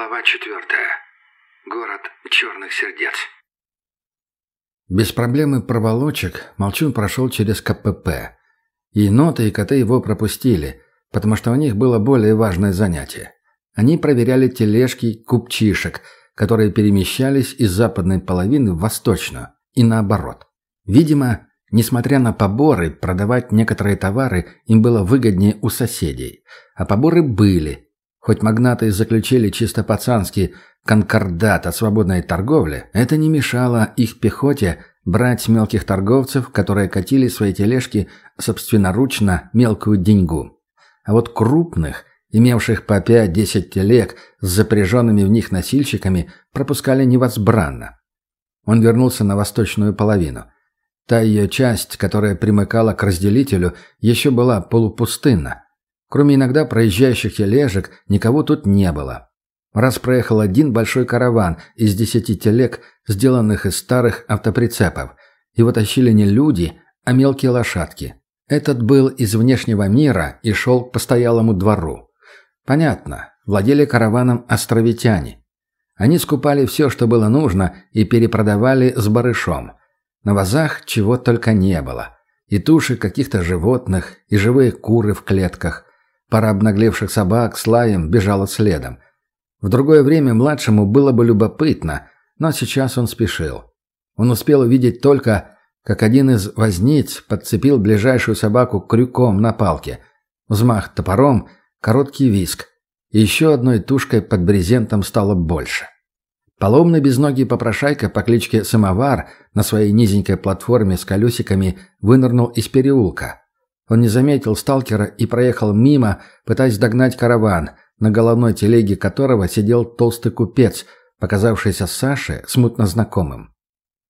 Глава четвертая. Город черных сердец. Без проблемы проволочек Молчун прошел через КПП. И ноты, и коты его пропустили, потому что у них было более важное занятие. Они проверяли тележки купчишек, которые перемещались из западной половины в восточную, и наоборот. Видимо, несмотря на поборы, продавать некоторые товары им было выгоднее у соседей. А поборы были – Хоть магнаты заключили чисто пацанский конкордат о свободной торговле, это не мешало их пехоте брать мелких торговцев, которые катили свои тележки собственноручно мелкую деньгу. А вот крупных, имевших по 5-10 телег с запряженными в них носильщиками, пропускали невозбранно. Он вернулся на восточную половину. Та ее часть, которая примыкала к разделителю, еще была полупустынна. Кроме иногда проезжающих тележек, никого тут не было. Раз проехал один большой караван из десяти телег, сделанных из старых автоприцепов. Его тащили не люди, а мелкие лошадки. Этот был из внешнего мира и шел к постоялому двору. Понятно, владели караваном островитяне. Они скупали все, что было нужно, и перепродавали с барышом. На вазах чего только не было. И туши каких-то животных, и живые куры в клетках, Пара обнаглевших собак с лаем бежала следом. В другое время младшему было бы любопытно, но сейчас он спешил. Он успел увидеть только, как один из возниц подцепил ближайшую собаку крюком на палке. Взмах топором, короткий виск. И еще одной тушкой под брезентом стало больше. Поломный безногий попрошайка по кличке Самовар на своей низенькой платформе с колесиками вынырнул из переулка. Он не заметил сталкера и проехал мимо, пытаясь догнать караван, на головной телеге которого сидел толстый купец, показавшийся Саше смутно знакомым.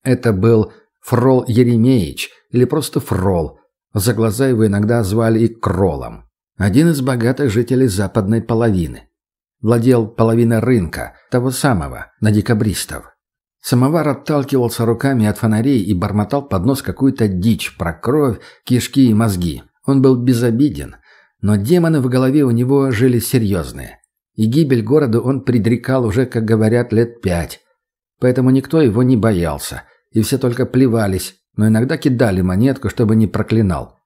Это был Фрол Еремеевич, или просто Фрол. За глаза его иногда звали и Кролом. Один из богатых жителей западной половины. Владел половиной рынка, того самого, на декабристов. Самовар отталкивался руками от фонарей и бормотал под нос какую-то дичь про кровь, кишки и мозги. Он был безобиден, но демоны в голове у него жили серьезные. И гибель города он предрекал уже, как говорят, лет пять. Поэтому никто его не боялся, и все только плевались, но иногда кидали монетку, чтобы не проклинал.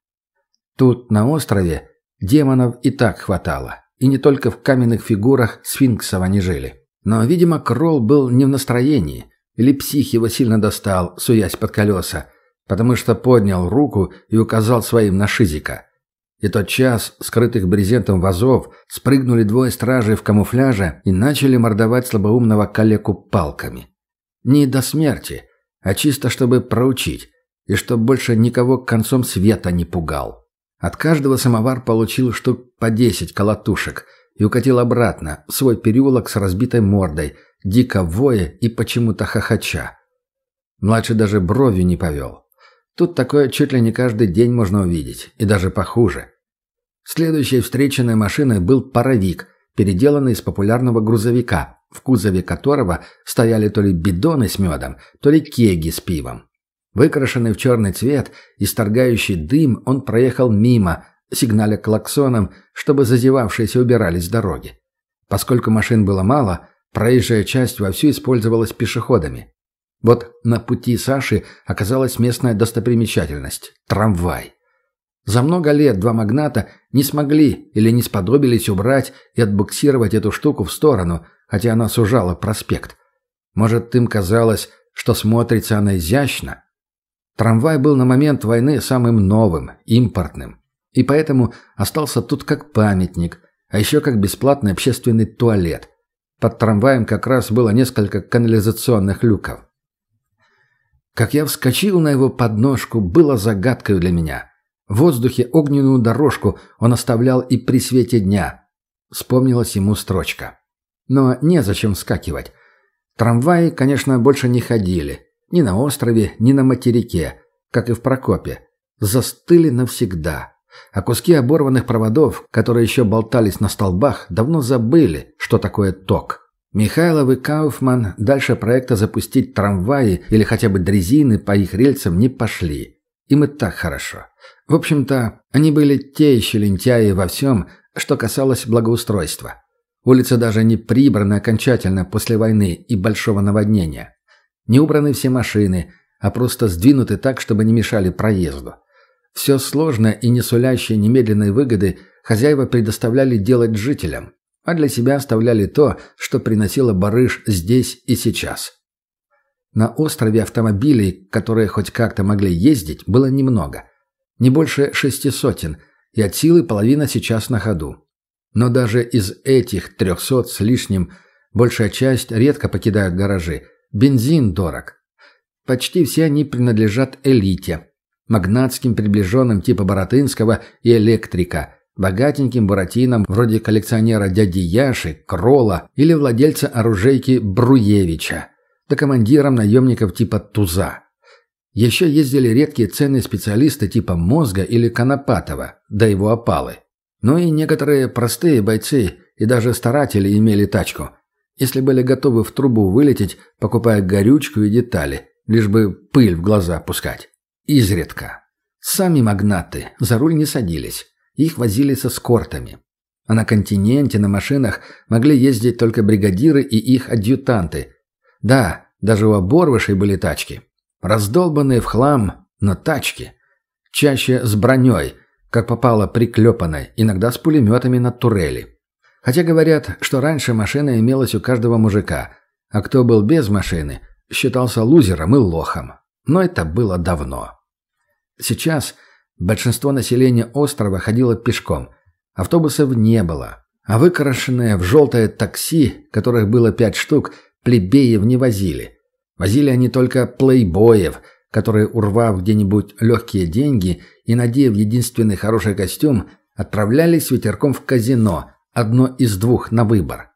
Тут, на острове, демонов и так хватало. И не только в каменных фигурах сфинксов они жили. Но, видимо, Кролл был не в настроении, или псих его сильно достал, суясь под колеса, потому что поднял руку и указал своим на Шизика. И тот час, скрытых брезентом вазов, спрыгнули двое стражей в камуфляже и начали мордовать слабоумного калеку палками. Не до смерти, а чисто чтобы проучить, и чтоб больше никого концом света не пугал. От каждого самовар получил штук по десять колотушек и укатил обратно в свой переулок с разбитой мордой, дико воя и почему-то хохоча. Младший даже бровью не повел. Тут такое чуть ли не каждый день можно увидеть, и даже похуже. Следующей встреченной машиной был паровик, переделанный из популярного грузовика, в кузове которого стояли то ли бидоны с медом, то ли кеги с пивом. Выкрашенный в черный цвет, исторгающий дым, он проехал мимо, сигналя клаксоном, чтобы зазевавшиеся убирались с дороги. Поскольку машин было мало, проезжая часть вовсю использовалась пешеходами. Вот на пути Саши оказалась местная достопримечательность – трамвай. За много лет два магната не смогли или не сподобились убрать и отбуксировать эту штуку в сторону, хотя она сужала проспект. Может, им казалось, что смотрится она изящно? Трамвай был на момент войны самым новым, импортным. И поэтому остался тут как памятник, а еще как бесплатный общественный туалет. Под трамваем как раз было несколько канализационных люков. Как я вскочил на его подножку, было загадкой для меня. В воздухе огненную дорожку он оставлял и при свете дня. Вспомнилась ему строчка. Но незачем вскакивать. Трамваи, конечно, больше не ходили. Ни на острове, ни на материке, как и в Прокопе. Застыли навсегда. А куски оборванных проводов, которые еще болтались на столбах, давно забыли, что такое ток. Михайлов и Кауфман дальше проекта запустить трамваи или хотя бы дрезины по их рельсам не пошли. Им и так хорошо. В общем-то, они были те еще лентяи во всем, что касалось благоустройства. Улицы даже не прибраны окончательно после войны и большого наводнения. Не убраны все машины, а просто сдвинуты так, чтобы не мешали проезду. Все сложное и не сулящее немедленной выгоды хозяева предоставляли делать жителям, а для себя оставляли то, что приносило барыш здесь и сейчас. На острове автомобилей, которые хоть как-то могли ездить, было немного. Не больше шести сотен, и от силы половина сейчас на ходу. Но даже из этих трехсот с лишним большая часть редко покидают гаражи. Бензин дорог. Почти все они принадлежат элите, магнатским приближенным типа Боротынского и электрика, богатеньким буратинам вроде коллекционера дяди Яши, Крола или владельца оружейки Бруевича, да командирам наемников типа Туза. Еще ездили редкие ценные специалисты типа Мозга или Конопатова, да его опалы. Ну и некоторые простые бойцы и даже старатели имели тачку, если были готовы в трубу вылететь, покупая горючку и детали, лишь бы пыль в глаза пускать. Изредка. Сами магнаты за руль не садились. Их возили со скортами. А на континенте на машинах могли ездить только бригадиры и их адъютанты. Да, даже у оборвышей были тачки. Раздолбанные в хлам, но тачки. Чаще с броней, как попало приклепанной, иногда с пулеметами на турели. Хотя говорят, что раньше машина имелась у каждого мужика, а кто был без машины, считался лузером и лохом. Но это было давно. Сейчас большинство населения острова ходило пешком. Автобусов не было. А выкрашенные в желтое такси, которых было пять штук, плебеев не возили. Возили они только плейбоев, которые, урвав где-нибудь легкие деньги и надев единственный хороший костюм, отправлялись ветерком в казино, одно из двух на выбор.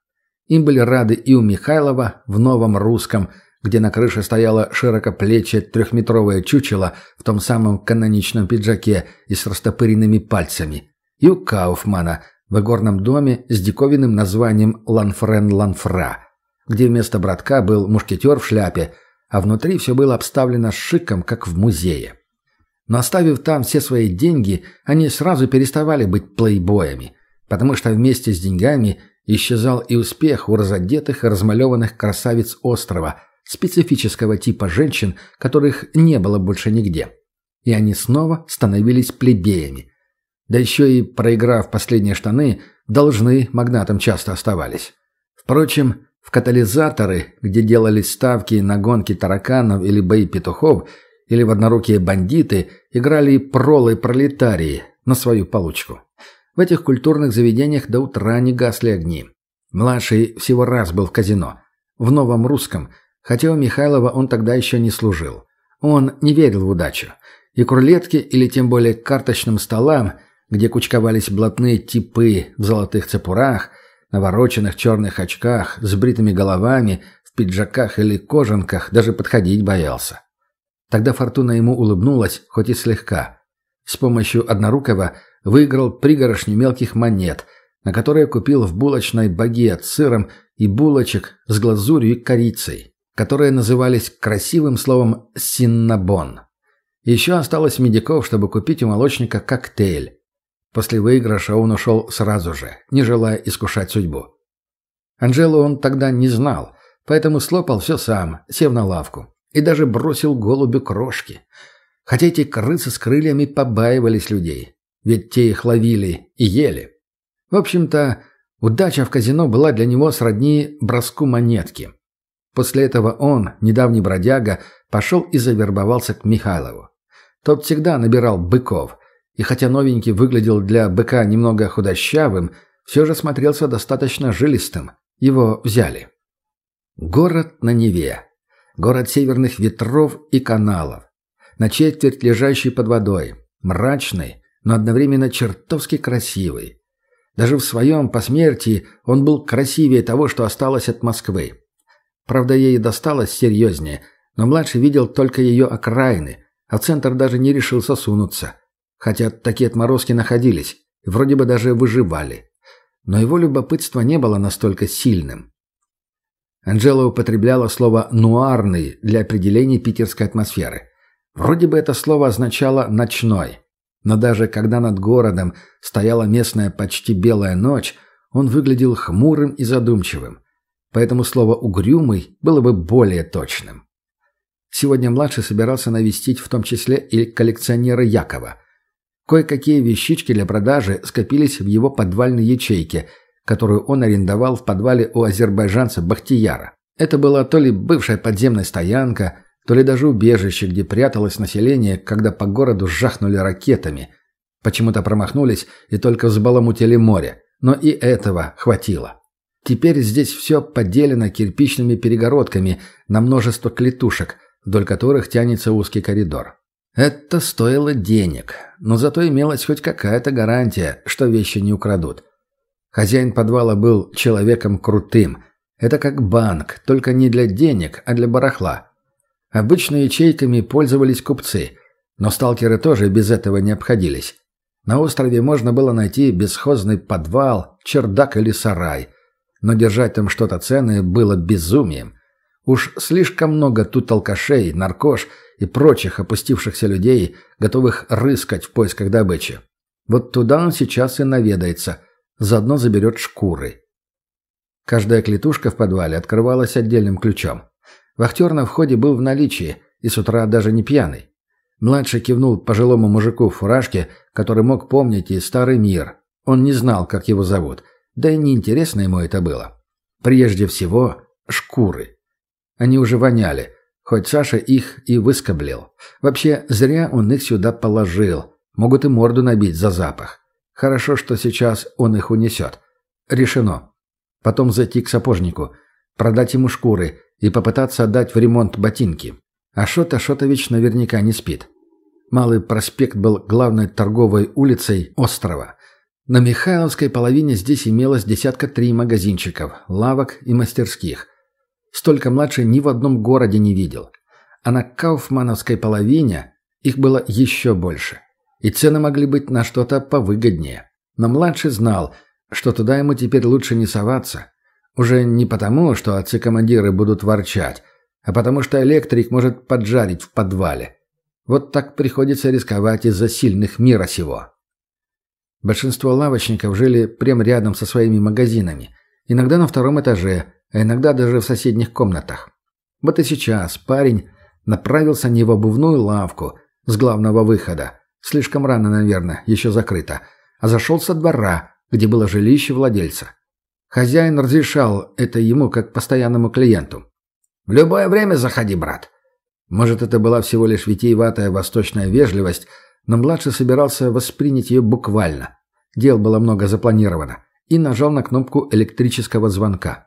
Им были рады и у Михайлова в новом русском – где на крыше стояло широкоплечье трехметровое чучело в том самом каноничном пиджаке и с растопыренными пальцами, и у Кауфмана в игорном доме с диковинным названием «Ланфрен Ланфра», где вместо братка был мушкетер в шляпе, а внутри все было обставлено шиком, как в музее. Но оставив там все свои деньги, они сразу переставали быть плейбоями, потому что вместе с деньгами исчезал и успех у разодетых и размалеванных красавиц острова – специфического типа женщин, которых не было больше нигде. И они снова становились плебеями. Да еще и, проиграв последние штаны, должны магнатам часто оставались. Впрочем, в катализаторы, где делались ставки на гонки тараканов или бои петухов, или в однорукие бандиты, играли и пролы пролетарии на свою получку. В этих культурных заведениях до утра не гасли огни. Младший всего раз был в казино. В Новом Русском – Хотя у Михайлова он тогда еще не служил. Он не верил в удачу. И к рулетке, или тем более к карточным столам, где кучковались блатные типы в золотых цепурах, навороченных черных очках, с бритыми головами, в пиджаках или кожанках, даже подходить боялся. Тогда Фортуна ему улыбнулась, хоть и слегка. С помощью однорукого выиграл пригорошни мелких монет, на которые купил в булочной багет с сыром и булочек с глазурью и корицей которые назывались красивым словом «синнабон». Еще осталось медиков, чтобы купить у молочника коктейль. После выигрыша он ушел сразу же, не желая искушать судьбу. Анжелу он тогда не знал, поэтому слопал все сам, сев на лавку. И даже бросил голубю крошки. Хотя эти крысы с крыльями побаивались людей. Ведь те их ловили и ели. В общем-то, удача в казино была для него сродни броску монетки. После этого он, недавний бродяга, пошел и завербовался к Михайлову. Тот всегда набирал быков, и хотя новенький выглядел для быка немного худощавым, все же смотрелся достаточно жилистым. Его взяли. Город на Неве. Город северных ветров и каналов. На четверть лежащий под водой. Мрачный, но одновременно чертовски красивый. Даже в своем посмертии он был красивее того, что осталось от Москвы. Правда, ей досталось серьезнее, но младший видел только ее окраины, а центр даже не решился сунуться. Хотя такие отморозки находились, и вроде бы даже выживали. Но его любопытство не было настолько сильным. Анжела употребляла слово «нуарный» для определения питерской атмосферы. Вроде бы это слово означало «ночной». Но даже когда над городом стояла местная почти белая ночь, он выглядел хмурым и задумчивым. Поэтому слово «угрюмый» было бы более точным. Сегодня младший собирался навестить в том числе и коллекционера Якова. Кое-какие вещички для продажи скопились в его подвальной ячейке, которую он арендовал в подвале у азербайджанца Бахтияра. Это была то ли бывшая подземная стоянка, то ли даже убежище, где пряталось население, когда по городу жахнули ракетами. Почему-то промахнулись и только взбаламутили море, но и этого хватило. Теперь здесь все поделено кирпичными перегородками на множество клетушек, вдоль которых тянется узкий коридор. Это стоило денег, но зато имелась хоть какая-то гарантия, что вещи не украдут. Хозяин подвала был человеком крутым. Это как банк, только не для денег, а для барахла. Обычно ячейками пользовались купцы, но сталкеры тоже без этого не обходились. На острове можно было найти бесхозный подвал, чердак или сарай, но держать там что-то ценное было безумием. Уж слишком много тут алкашей, наркош и прочих опустившихся людей, готовых рыскать в поисках добычи. Вот туда он сейчас и наведается, заодно заберет шкуры. Каждая клетушка в подвале открывалась отдельным ключом. Вахтер на входе был в наличии и с утра даже не пьяный. Младший кивнул пожилому мужику в фуражке, который мог помнить и старый мир. Он не знал, как его зовут, да и неинтересно ему это было. Прежде всего, шкуры. Они уже воняли, хоть Саша их и выскоблил. Вообще, зря он их сюда положил. Могут и морду набить за запах. Хорошо, что сейчас он их унесет. Решено. Потом зайти к сапожнику, продать ему шкуры и попытаться отдать в ремонт ботинки. Ашот Ашотович наверняка не спит. Малый проспект был главной торговой улицей острова. На Михайловской половине здесь имелось десятка три магазинчиков, лавок и мастерских – Столько младший ни в одном городе не видел. А на Кауфмановской половине их было еще больше. И цены могли быть на что-то повыгоднее. Но младший знал, что туда ему теперь лучше не соваться. Уже не потому, что отцы-командиры будут ворчать, а потому что электрик может поджарить в подвале. Вот так приходится рисковать из-за сильных мира сего. Большинство лавочников жили прямо рядом со своими магазинами, иногда на втором этаже, а иногда даже в соседних комнатах. Вот и сейчас парень направился не в обувную лавку с главного выхода, слишком рано, наверное, еще закрыто, а зашел со двора, где было жилище владельца. Хозяин разрешал это ему как постоянному клиенту. «В любое время заходи, брат». Может, это была всего лишь витиеватая восточная вежливость, но младший собирался воспринять ее буквально. Дел было много запланировано. И нажал на кнопку электрического звонка.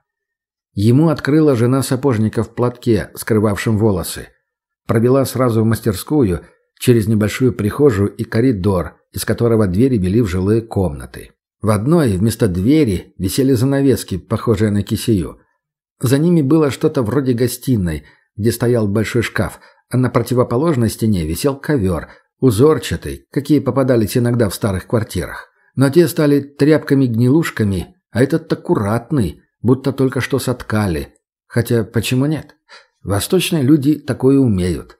Ему открыла жена сапожника в платке, скрывавшем волосы. Пробила сразу в мастерскую, через небольшую прихожую и коридор, из которого двери вели в жилые комнаты. В одной вместо двери висели занавески, похожие на кисею. За ними было что-то вроде гостиной, где стоял большой шкаф, а на противоположной стене висел ковер, узорчатый, какие попадались иногда в старых квартирах. Но те стали тряпками-гнилушками, а этот аккуратный, будто только что соткали. Хотя почему нет? Восточные люди такое умеют.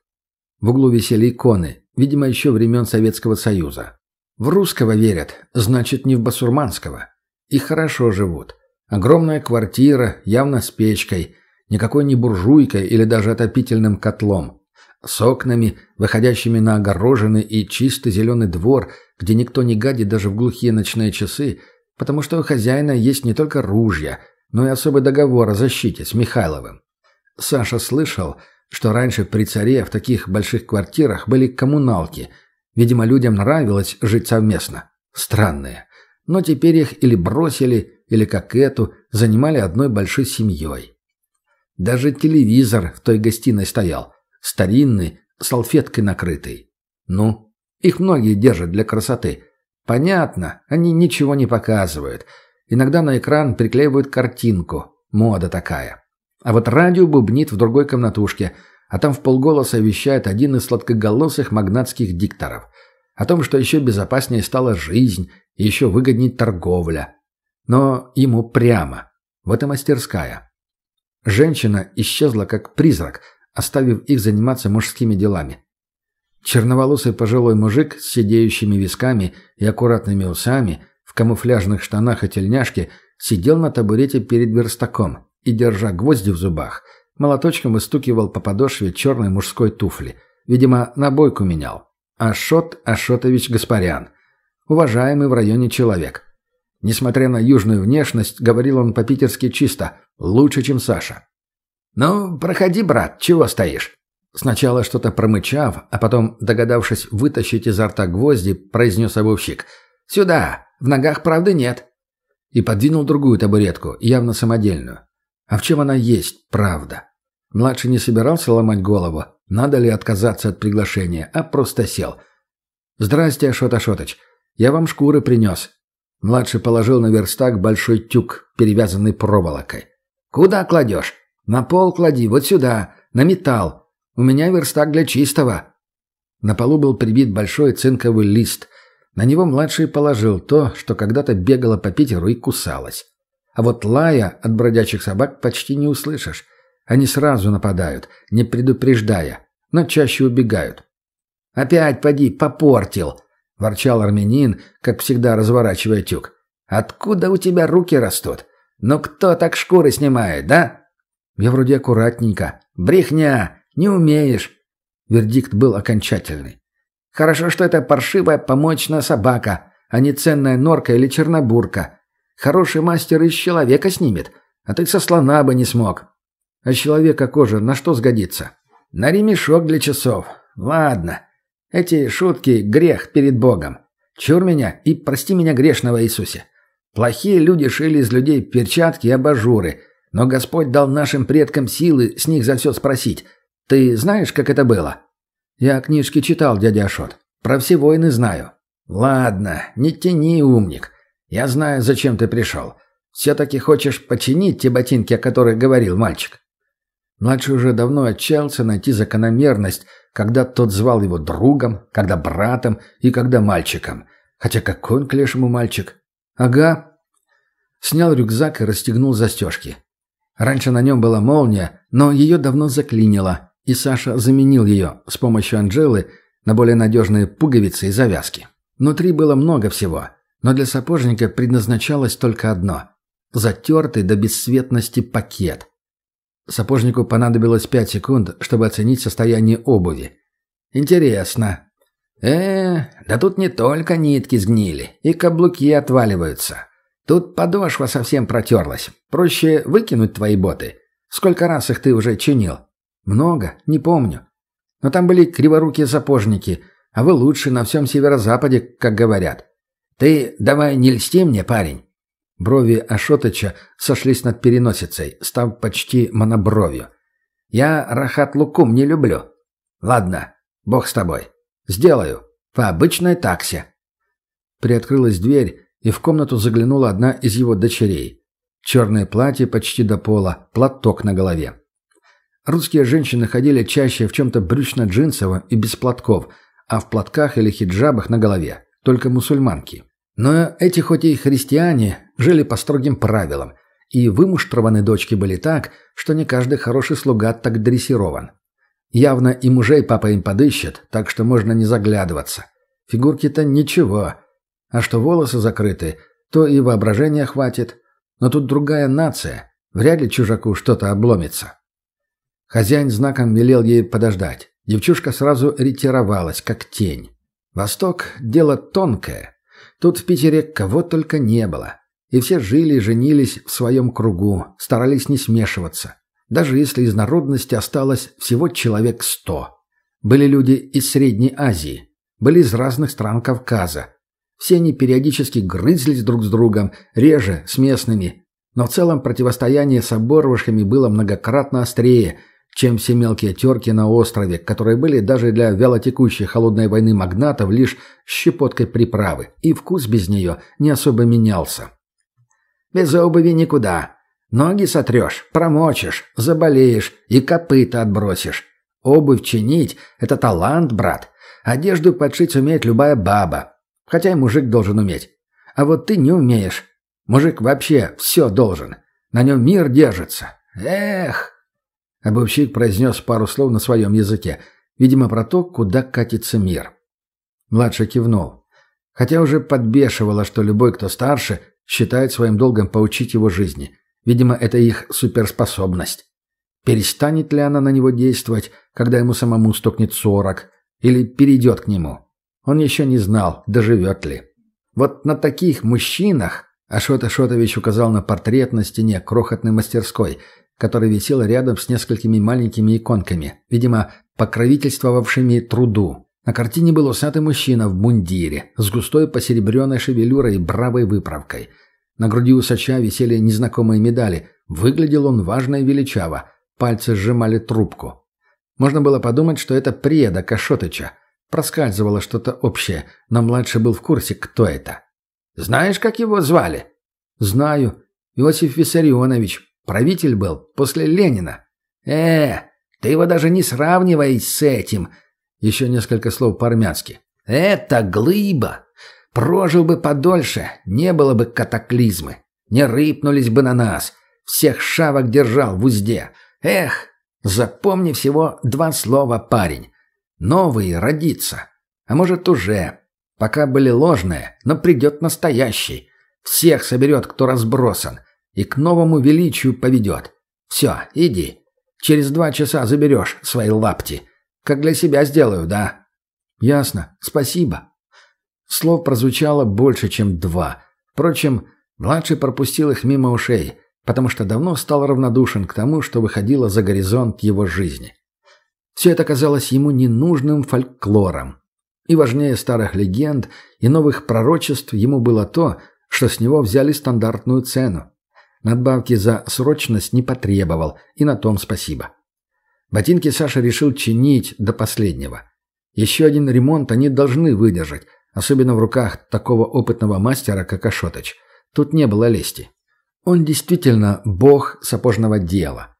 В углу висели иконы, видимо, еще времен Советского Союза. В русского верят, значит, не в басурманского. И хорошо живут. Огромная квартира, явно с печкой, никакой не буржуйкой или даже отопительным котлом. С окнами, выходящими на огороженный и чистый зеленый двор, где никто не гадит даже в глухие ночные часы, потому что у хозяина есть не только ружья – но и особый договор о защите с Михайловым. Саша слышал, что раньше при царе в таких больших квартирах были коммуналки. Видимо, людям нравилось жить совместно. Странные. Но теперь их или бросили, или, как эту, занимали одной большой семьей. Даже телевизор в той гостиной стоял. Старинный, салфеткой накрытый. Ну, их многие держат для красоты. Понятно, они ничего не показывают – Иногда на экран приклеивают картинку. Мода такая. А вот радио бубнит в другой комнатушке, а там в полголоса вещает один из сладкоголосых магнатских дикторов. О том, что еще безопаснее стала жизнь и еще выгоднее торговля. Но ему прямо. Вот и мастерская. Женщина исчезла как призрак, оставив их заниматься мужскими делами. Черноволосый пожилой мужик с сидеющими висками и аккуратными усами – в камуфляжных штанах и тельняшке сидел на табурете перед верстаком и, держа гвозди в зубах, молоточком выстукивал по подошве черной мужской туфли. Видимо, набойку менял. Ашот Ашотович Гаспарян. Уважаемый в районе человек. Несмотря на южную внешность, говорил он по-питерски чисто, лучше, чем Саша. «Ну, проходи, брат, чего стоишь?» Сначала что-то промычав, а потом, догадавшись вытащить изо рта гвозди, произнес обувщик. «Сюда! В ногах правды нет!» И подвинул другую табуретку, явно самодельную. А в чем она есть, правда? Младший не собирался ломать голову, надо ли отказаться от приглашения, а просто сел. «Здрасте, Ашот Ашотыч. Я вам шкуры принес». Младший положил на верстак большой тюк, перевязанный проволокой. «Куда кладешь?» «На пол клади, вот сюда, на металл. У меня верстак для чистого». На полу был прибит большой цинковый лист. На него младший положил то, что когда-то бегало по Питеру и кусалось. А вот лая от бродячих собак почти не услышишь. Они сразу нападают, не предупреждая, но чаще убегают. «Опять поди, попортил!» – ворчал армянин, как всегда разворачивая тюк. «Откуда у тебя руки растут? Ну кто так шкуры снимает, да?» «Я вроде аккуратненько». «Брехня! Не умеешь!» Вердикт был окончательный. «Хорошо, что это паршивая помощная собака, а не ценная норка или чернобурка. Хороший мастер из человека снимет, а ты со слона бы не смог. А человека кожа на что сгодится? На ремешок для часов. Ладно. Эти шутки — грех перед Богом. Чур меня и прости меня грешного Иисусе. Плохие люди шили из людей перчатки и абажуры, но Господь дал нашим предкам силы с них за все спросить. Ты знаешь, как это было? Я книжки читал, дядя Ашот. Про все войны знаю. Ладно, не тяни, умник. Я знаю, зачем ты пришел. Все-таки хочешь починить те ботинки, о которых говорил мальчик?» Младший уже давно отчаялся найти закономерность, когда тот звал его другом, когда братом и когда мальчиком. Хотя какой он к лешему мальчик? Ага. Снял рюкзак и расстегнул застежки. Раньше на нем была молния, но ее давно заклинило, и Саша заменил ее с помощью Анжелы на более надежные пуговицы и завязки. Внутри было много всего – но для сапожника предназначалось только одно – затертый до бесцветности пакет. Сапожнику понадобилось пять секунд, чтобы оценить состояние обуви. Интересно. Э, да тут не только нитки сгнили, и каблуки отваливаются. Тут подошва совсем протерлась. Проще выкинуть твои боты. Сколько раз их ты уже чинил? Много, не помню. Но там были криворукие сапожники, а вы лучше на всем северо-западе, как говорят. «Ты давай не льсти мне, парень!» Брови Ашотыча сошлись над переносицей, став почти монобровью. «Я Рахат Лукум не люблю. Ладно, бог с тобой. Сделаю. По обычной таксе». Приоткрылась дверь, и в комнату заглянула одна из его дочерей. Черное платье почти до пола, платок на голове. Русские женщины ходили чаще в чем-то брючно-джинсовом и без платков, а в платках или хиджабах на голове. Только мусульманки. Но эти хоть и христиане жили по строгим правилам, и вымуштрованы дочки были так, что не каждый хороший слуга так дрессирован. Явно и мужей папа им подыщет, так что можно не заглядываться. Фигурки-то ничего. А что волосы закрыты, то и воображения хватит. Но тут другая нация. Вряд ли чужаку что-то обломится. Хозяин знаком велел ей подождать. Девчушка сразу ретировалась, как тень. Восток – дело тонкое. Тут в Питере кого только не было. И все жили и женились в своем кругу, старались не смешиваться. Даже если из народности осталось всего человек сто. Были люди из Средней Азии, были из разных стран Кавказа. Все они периодически грызлись друг с другом, реже с местными. Но в целом противостояние с оборвышами было многократно острее – чем все мелкие терки на острове, которые были даже для вялотекущей холодной войны магнатов лишь щепоткой приправы, и вкус без нее не особо менялся. «Без обуви никуда. Ноги сотрешь, промочишь, заболеешь и копыта отбросишь. Обувь чинить — это талант, брат. Одежду подшить умеет любая баба. Хотя и мужик должен уметь. А вот ты не умеешь. Мужик вообще все должен. На нем мир держится. Эх!» Обувщик произнес пару слов на своем языке, видимо, про то, куда катится мир. Младший кивнул. Хотя уже подбешивало, что любой, кто старше, считают своим долгом поучить его жизни. Видимо, это их суперспособность. Перестанет ли она на него действовать, когда ему самому стукнет сорок, или перейдет к нему? Он еще не знал, доживет ли. Вот на таких мужчинах Ашота Шотович указал на портрет на стене крохотной мастерской, который висел рядом с несколькими маленькими иконками, видимо, покровительствовавшими труду. На картине был усатый мужчина в мундире, с густой посеребренной шевелюрой и бравой выправкой. На груди усача висели незнакомые медали. Выглядел он важно и величаво. Пальцы сжимали трубку. Можно было подумать, что это предок Ашотыча. Проскальзывало что-то общее, но младший был в курсе, кто это. «Знаешь, как его звали?» «Знаю. Иосиф Виссарионович. Правитель был после Ленина». «Э, ты его даже не сравнивай с этим», еще несколько слов по-армянски. «Это глыба! Прожил бы подольше, не было бы катаклизмы. Не рыпнулись бы на нас. Всех шавок держал в узде. Эх, запомни всего два слова, парень. Новый родится. А может, уже. Пока были ложные, но придет настоящий. Всех соберет, кто разбросан. И к новому величию поведет. Все, иди. Через два часа заберешь свои лапти. Как для себя сделаю, да?» «Ясно. Спасибо». Слов прозвучало больше, чем два. Впрочем, младший пропустил их мимо ушей, потому что давно стал равнодушен к тому, что выходило за горизонт его жизни. Все это казалось ему ненужным фольклором. И важнее старых легенд и новых пророчеств ему было то, что с него взяли стандартную цену. Надбавки за срочность не потребовал, и на том спасибо. Ботинки Саша решил чинить до последнего. Еще один ремонт они должны выдержать, особенно в руках такого опытного мастера, как Ашотыч. Тут не было лести. Он действительно бог сапожного дела.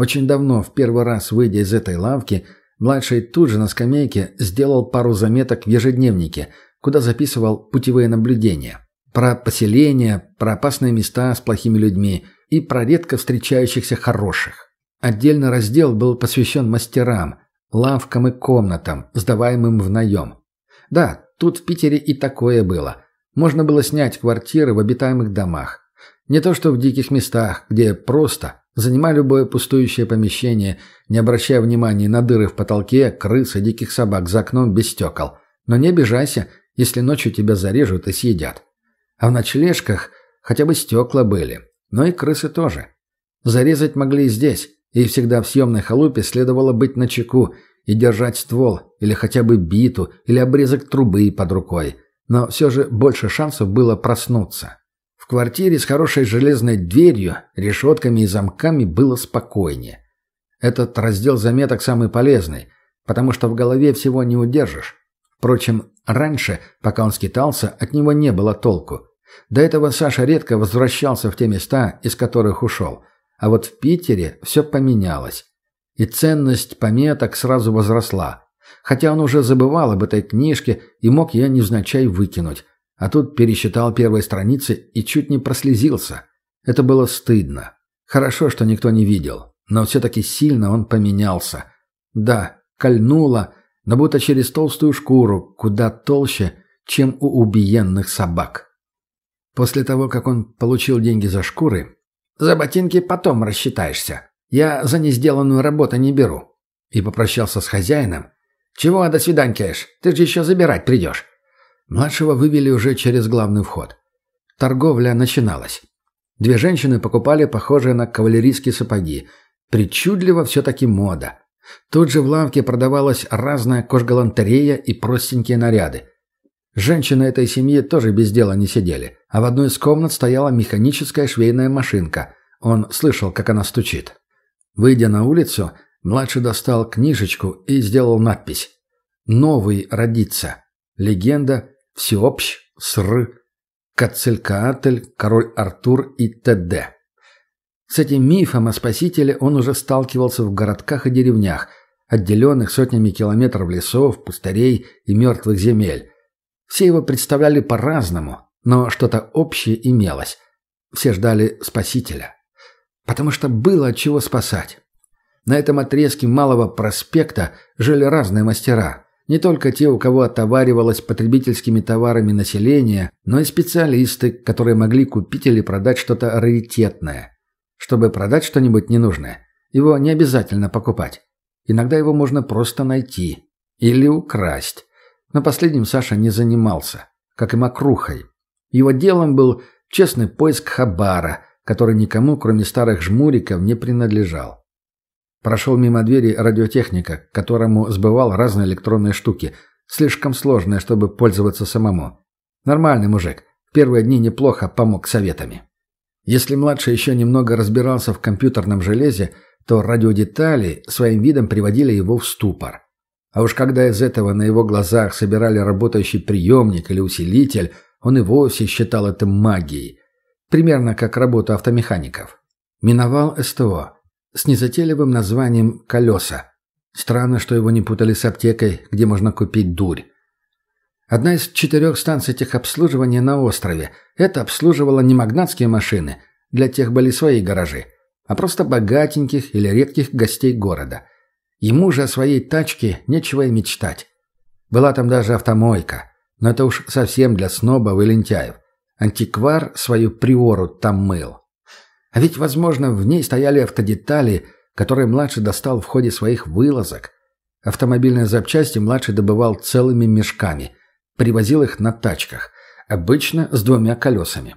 Очень давно, в первый раз выйдя из этой лавки, младший тут же на скамейке сделал пару заметок в ежедневнике, куда записывал путевые наблюдения. Про поселения, про опасные места с плохими людьми и про редко встречающихся хороших. Отдельный раздел был посвящен мастерам, лавкам и комнатам, сдаваемым в наем. Да, тут в Питере и такое было. Можно было снять квартиры в обитаемых домах. Не то что в диких местах, где просто, занимай любое пустующее помещение, не обращая внимания на дыры в потолке, крыс и диких собак за окном без стекол. Но не обижайся, если ночью тебя зарежут и съедят. А в ночлежках хотя бы стекла были, но и крысы тоже. Зарезать могли и здесь, и всегда в съемной халупе следовало быть начеку и держать ствол, или хотя бы биту, или обрезок трубы под рукой. Но все же больше шансов было проснуться. Квартире с хорошей железной дверью, решетками и замками было спокойнее. Этот раздел заметок самый полезный, потому что в голове всего не удержишь. Впрочем, раньше, пока он скитался, от него не было толку. До этого Саша редко возвращался в те места, из которых ушел. А вот в Питере все поменялось. И ценность пометок сразу возросла. Хотя он уже забывал об этой книжке и мог ее невзначай выкинуть. А тут пересчитал первые страницы и чуть не прослезился. Это было стыдно. Хорошо, что никто не видел. Но все-таки сильно он поменялся. Да, кольнуло, но будто через толстую шкуру, куда толще, чем у убиенных собак. После того, как он получил деньги за шкуры, за ботинки потом рассчитаешься. Я за несделанную работу не беру». И попрощался с хозяином. «Чего до свиданькаешь? Ты же еще забирать придешь». Младшего вывели уже через главный вход. Торговля начиналась. Две женщины покупали похожие на кавалерийские сапоги. Причудливо все-таки мода. Тут же в лавке продавалась разная кожгалантерея и простенькие наряды. Женщины этой семьи тоже без дела не сидели, а в одной из комнат стояла механическая швейная машинка. Он слышал, как она стучит. Выйдя на улицу, младший достал книжечку и сделал надпись «Новый родится. Легенда, всеобщ, ср, Кацелькаатль, король Артур и т.д.». С этим мифом о спасителе он уже сталкивался в городках и деревнях, отделенных сотнями километров лесов, пустырей и мертвых земель, все его представляли по-разному, но что-то общее имелось. Все ждали спасителя. Потому что было от чего спасать. На этом отрезке Малого проспекта жили разные мастера. Не только те, у кого отоваривалось потребительскими товарами население, но и специалисты, которые могли купить или продать что-то раритетное. Чтобы продать что-нибудь ненужное, его не обязательно покупать. Иногда его можно просто найти. Или украсть. Но последним Саша не занимался, как и мокрухой. Его делом был честный поиск хабара, который никому, кроме старых жмуриков, не принадлежал. Прошел мимо двери радиотехника, которому сбывал разные электронные штуки, слишком сложные, чтобы пользоваться самому. Нормальный мужик, в первые дни неплохо помог советами. Если младший еще немного разбирался в компьютерном железе, то радиодетали своим видом приводили его в ступор. А уж когда из этого на его глазах собирали работающий приемник или усилитель, он и вовсе считал это магией. Примерно как работа автомехаников. Миновал СТО с незатейливым названием «Колеса». Странно, что его не путали с аптекой, где можно купить дурь. Одна из четырех станций техобслуживания на острове. Это обслуживала не магнатские машины, для тех были свои гаражи, а просто богатеньких или редких гостей города. Ему же о своей тачке нечего и мечтать. Была там даже автомойка, но это уж совсем для снобов и лентяев. Антиквар свою приору там мыл. А ведь, возможно, в ней стояли автодетали, которые младший достал в ходе своих вылазок. Автомобильные запчасти младший добывал целыми мешками, привозил их на тачках, обычно с двумя колесами.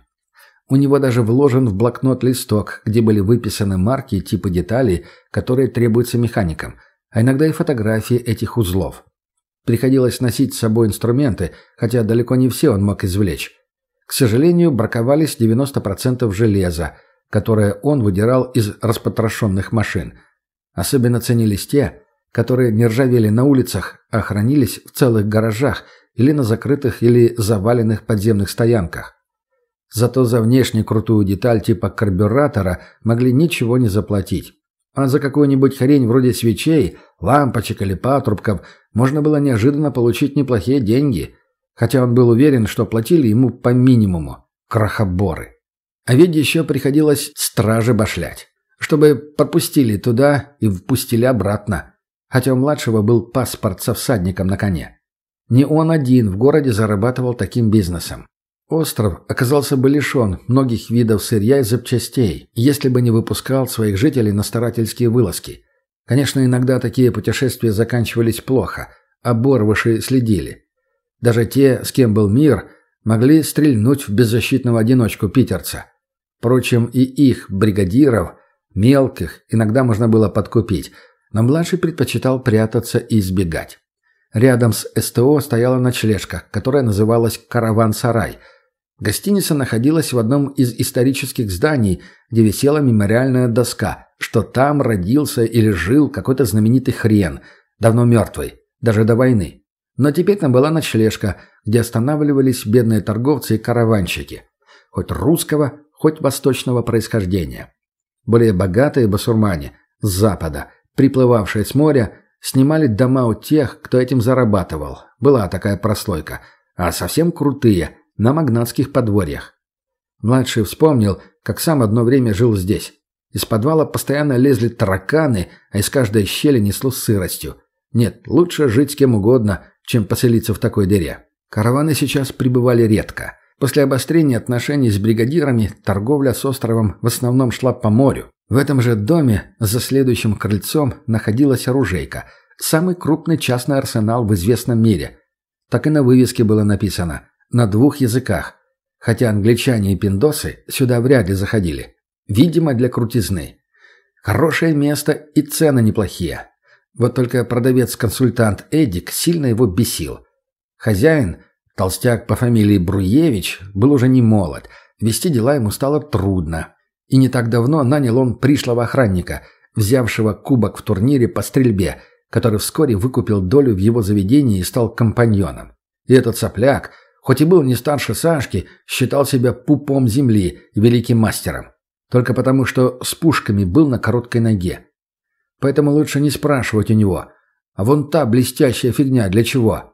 У него даже вложен в блокнот листок, где были выписаны марки и типы деталей, которые требуются механикам, а иногда и фотографии этих узлов. Приходилось носить с собой инструменты, хотя далеко не все он мог извлечь. К сожалению, браковались 90% железа, которое он выдирал из распотрошенных машин. Особенно ценились те, которые не ржавели на улицах, а хранились в целых гаражах или на закрытых или заваленных подземных стоянках. Зато за внешне крутую деталь типа карбюратора могли ничего не заплатить. А за какую-нибудь хрень вроде свечей, лампочек или патрубков можно было неожиданно получить неплохие деньги, хотя он был уверен, что платили ему по минимуму. Крохоборы. А ведь еще приходилось стражи башлять, чтобы пропустили туда и впустили обратно, хотя у младшего был паспорт со всадником на коне. Не он один в городе зарабатывал таким бизнесом. Остров оказался бы лишен многих видов сырья и запчастей, если бы не выпускал своих жителей на старательские вылазки. Конечно, иногда такие путешествия заканчивались плохо, а борвыши следили. Даже те, с кем был мир, могли стрельнуть в беззащитного одиночку питерца. Впрочем, и их, бригадиров, мелких, иногда можно было подкупить, но младший предпочитал прятаться и избегать. Рядом с СТО стояла ночлежка, которая называлась «Караван-сарай», Гостиница находилась в одном из исторических зданий, где висела мемориальная доска, что там родился или жил какой-то знаменитый хрен, давно мертвый, даже до войны. Но теперь там была ночлежка, где останавливались бедные торговцы и караванщики. Хоть русского, хоть восточного происхождения. Более богатые басурмане с запада, приплывавшие с моря, снимали дома у тех, кто этим зарабатывал. Была такая прослойка. А совсем крутые – на магнатских подворьях. Младший вспомнил, как сам одно время жил здесь. Из подвала постоянно лезли тараканы, а из каждой щели несло сыростью. Нет, лучше жить с кем угодно, чем поселиться в такой дыре. Караваны сейчас прибывали редко. После обострения отношений с бригадирами торговля с островом в основном шла по морю. В этом же доме, за следующим крыльцом, находилась оружейка. Самый крупный частный арсенал в известном мире. Так и на вывеске было написано на двух языках, хотя англичане и пиндосы сюда вряд ли заходили. Видимо, для крутизны. Хорошее место и цены неплохие. Вот только продавец-консультант Эдик сильно его бесил. Хозяин, толстяк по фамилии Бруевич, был уже не молод. Вести дела ему стало трудно. И не так давно нанял он пришлого охранника, взявшего кубок в турнире по стрельбе, который вскоре выкупил долю в его заведении и стал компаньоном. И этот сопляк – Хоть и был не старше Сашки, считал себя пупом земли и великим мастером. Только потому, что с пушками был на короткой ноге. Поэтому лучше не спрашивать у него. А вон та блестящая фигня для чего?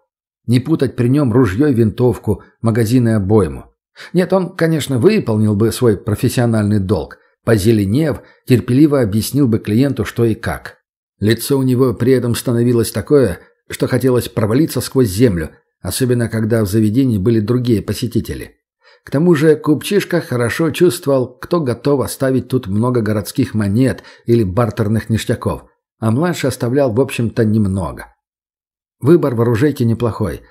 Не путать при нем ружье и винтовку, магазины и обойму. Нет, он, конечно, выполнил бы свой профессиональный долг. Позеленев, терпеливо объяснил бы клиенту, что и как. Лицо у него при этом становилось такое, что хотелось провалиться сквозь землю, особенно когда в заведении были другие посетители. К тому же купчишка хорошо чувствовал, кто готов оставить тут много городских монет или бартерных ништяков, а младший оставлял, в общем-то, немного. Выбор в оружейке неплохой,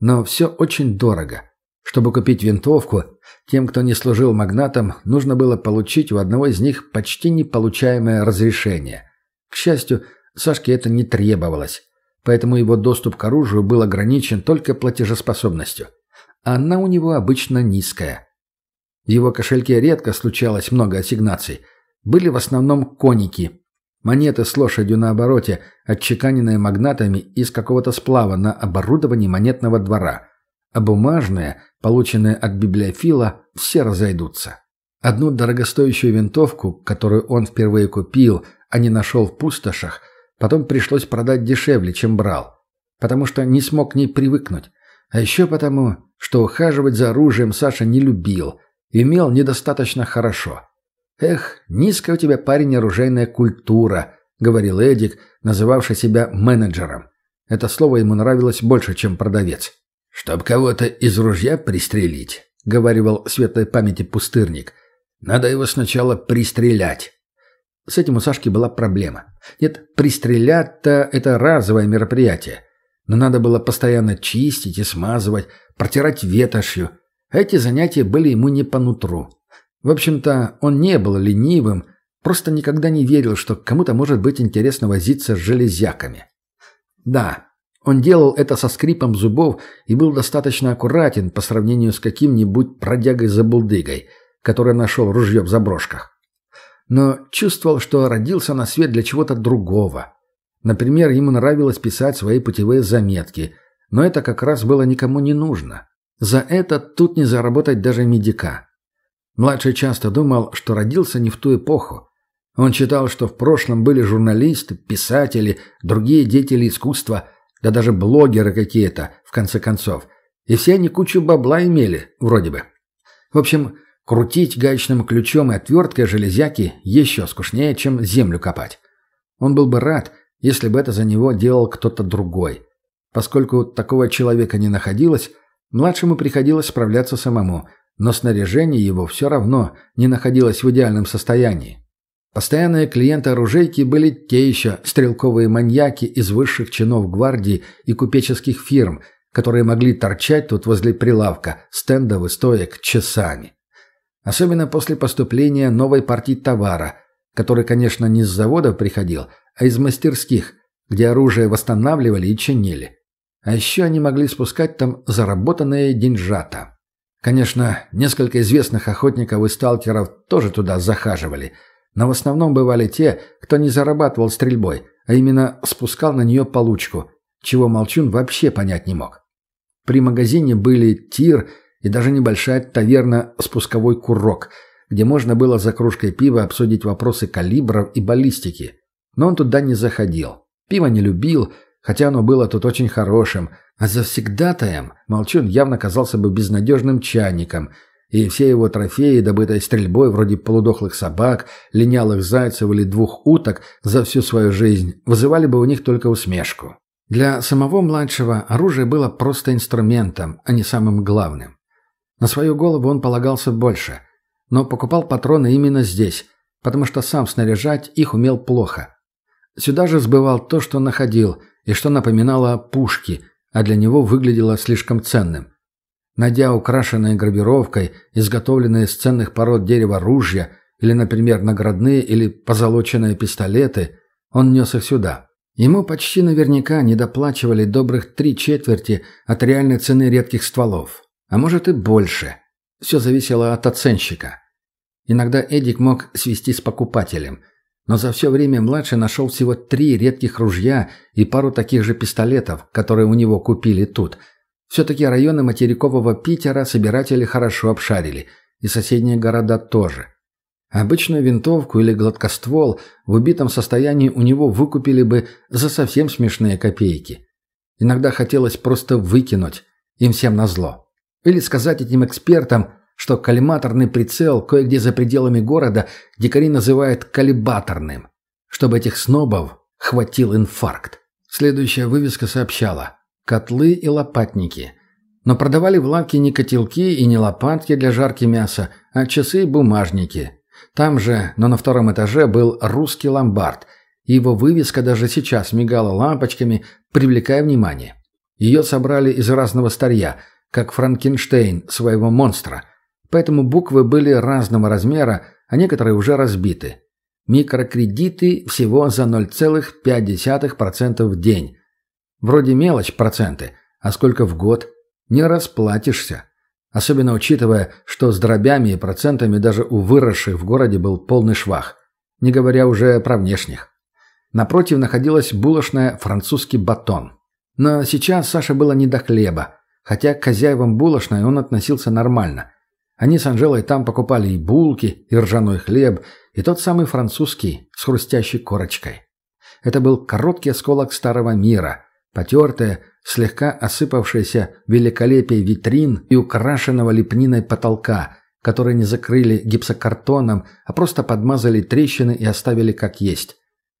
но все очень дорого. Чтобы купить винтовку, тем, кто не служил магнатом, нужно было получить у одного из них почти неполучаемое разрешение. К счастью, Сашке это не требовалось, поэтому его доступ к оружию был ограничен только платежеспособностью. Она у него обычно низкая. В его кошельке редко случалось много ассигнаций. Были в основном коники, монеты с лошадью на обороте, отчеканенные магнатами из какого-то сплава на оборудовании монетного двора – а бумажные, полученные от библиофила, все разойдутся. Одну дорогостоящую винтовку, которую он впервые купил, а не нашел в пустошах, потом пришлось продать дешевле, чем брал, потому что не смог к ней привыкнуть, а еще потому, что ухаживать за оружием Саша не любил и умел недостаточно хорошо. «Эх, низкая у тебя, парень, оружейная культура», — говорил Эдик, называвший себя менеджером. Это слово ему нравилось больше, чем продавец. «Чтоб кого-то из ружья пристрелить», — говорил светлой памяти пустырник, — «надо его сначала пристрелять». С этим у Сашки была проблема. Нет, пристрелять-то это разовое мероприятие. Но надо было постоянно чистить и смазывать, протирать ветошью. эти занятия были ему не по нутру. В общем-то, он не был ленивым, просто никогда не верил, что кому-то может быть интересно возиться с железяками. Да, он делал это со скрипом зубов и был достаточно аккуратен по сравнению с каким-нибудь бродягой-забулдыгой, который нашел ружье в заброшках. Но чувствовал, что родился на свет для чего-то другого. Например, ему нравилось писать свои путевые заметки, но это как раз было никому не нужно. За это тут не заработать даже медика. Младший часто думал, что родился не в ту эпоху. Он считал, что в прошлом были журналисты, писатели, другие деятели искусства – да даже блогеры какие-то, в конце концов. И все они кучу бабла имели, вроде бы. В общем, крутить гаечным ключом и отверткой железяки еще скучнее, чем землю копать. Он был бы рад, если бы это за него делал кто-то другой. Поскольку такого человека не находилось, младшему приходилось справляться самому, но снаряжение его все равно не находилось в идеальном состоянии. Постоянные клиенты оружейки были те еще стрелковые маньяки из высших чинов гвардии и купеческих фирм, которые могли торчать тут возле прилавка, стендов и стоек часами. Особенно после поступления новой партии товара, который, конечно, не с заводов приходил, а из мастерских, где оружие восстанавливали и чинили. А еще они могли спускать там заработанные деньжата. Конечно, несколько известных охотников и сталкеров тоже туда захаживали – но в основном бывали те, кто не зарабатывал стрельбой, а именно спускал на нее получку, чего Молчун вообще понять не мог. При магазине были тир и даже небольшая таверна «Спусковой курок», где можно было за кружкой пива обсудить вопросы калибров и баллистики. Но он туда не заходил. Пиво не любил, хотя оно было тут очень хорошим, а завсегдатаем Молчун явно казался бы безнадежным чайником – и все его трофеи, добытые стрельбой вроде полудохлых собак, линялых зайцев или двух уток за всю свою жизнь, вызывали бы у них только усмешку. Для самого младшего оружие было просто инструментом, а не самым главным. На свою голову он полагался больше, но покупал патроны именно здесь, потому что сам снаряжать их умел плохо. Сюда же сбывал то, что находил, и что напоминало пушки, а для него выглядело слишком ценным – Найдя украшенные гравировкой, изготовленные из ценных пород дерева ружья, или, например, наградные или позолоченные пистолеты, он нес их сюда. Ему почти наверняка недоплачивали добрых три четверти от реальной цены редких стволов. А может и больше. Все зависело от оценщика. Иногда Эдик мог свести с покупателем. Но за все время младший нашел всего три редких ружья и пару таких же пистолетов, которые у него купили тут – все-таки районы материкового Питера собиратели хорошо обшарили, и соседние города тоже. Обычную винтовку или гладкоствол в убитом состоянии у него выкупили бы за совсем смешные копейки. Иногда хотелось просто выкинуть, им всем назло. Или сказать этим экспертам, что коллиматорный прицел кое-где за пределами города дикари называют коллибаторным, чтобы этих снобов хватил инфаркт. Следующая вывеска сообщала «Котлы и лопатники». Но продавали в лавке не котелки и не лопатки для жарки мяса, а часы и бумажники. Там же, но на втором этаже, был русский ломбард, и его вывеска даже сейчас мигала лампочками, привлекая внимание. Ее собрали из разного старья, как Франкенштейн своего монстра, поэтому буквы были разного размера, а некоторые уже разбиты. Микрокредиты всего за 0,5% в день. Вроде мелочь проценты, а сколько в год? Не расплатишься. Особенно учитывая, что с дробями и процентами даже у выросших в городе был полный швах. Не говоря уже про внешних. Напротив находилась булочная «Французский батон». Но сейчас Саше было не до хлеба, хотя к хозяевам булочной он относился нормально. Они с Анжелой там покупали и булки, и ржаной хлеб, и тот самый французский с хрустящей корочкой. Это был короткий осколок старого мира, потертое, слегка осыпавшееся великолепие витрин и украшенного лепниной потолка, которые не закрыли гипсокартоном, а просто подмазали трещины и оставили как есть.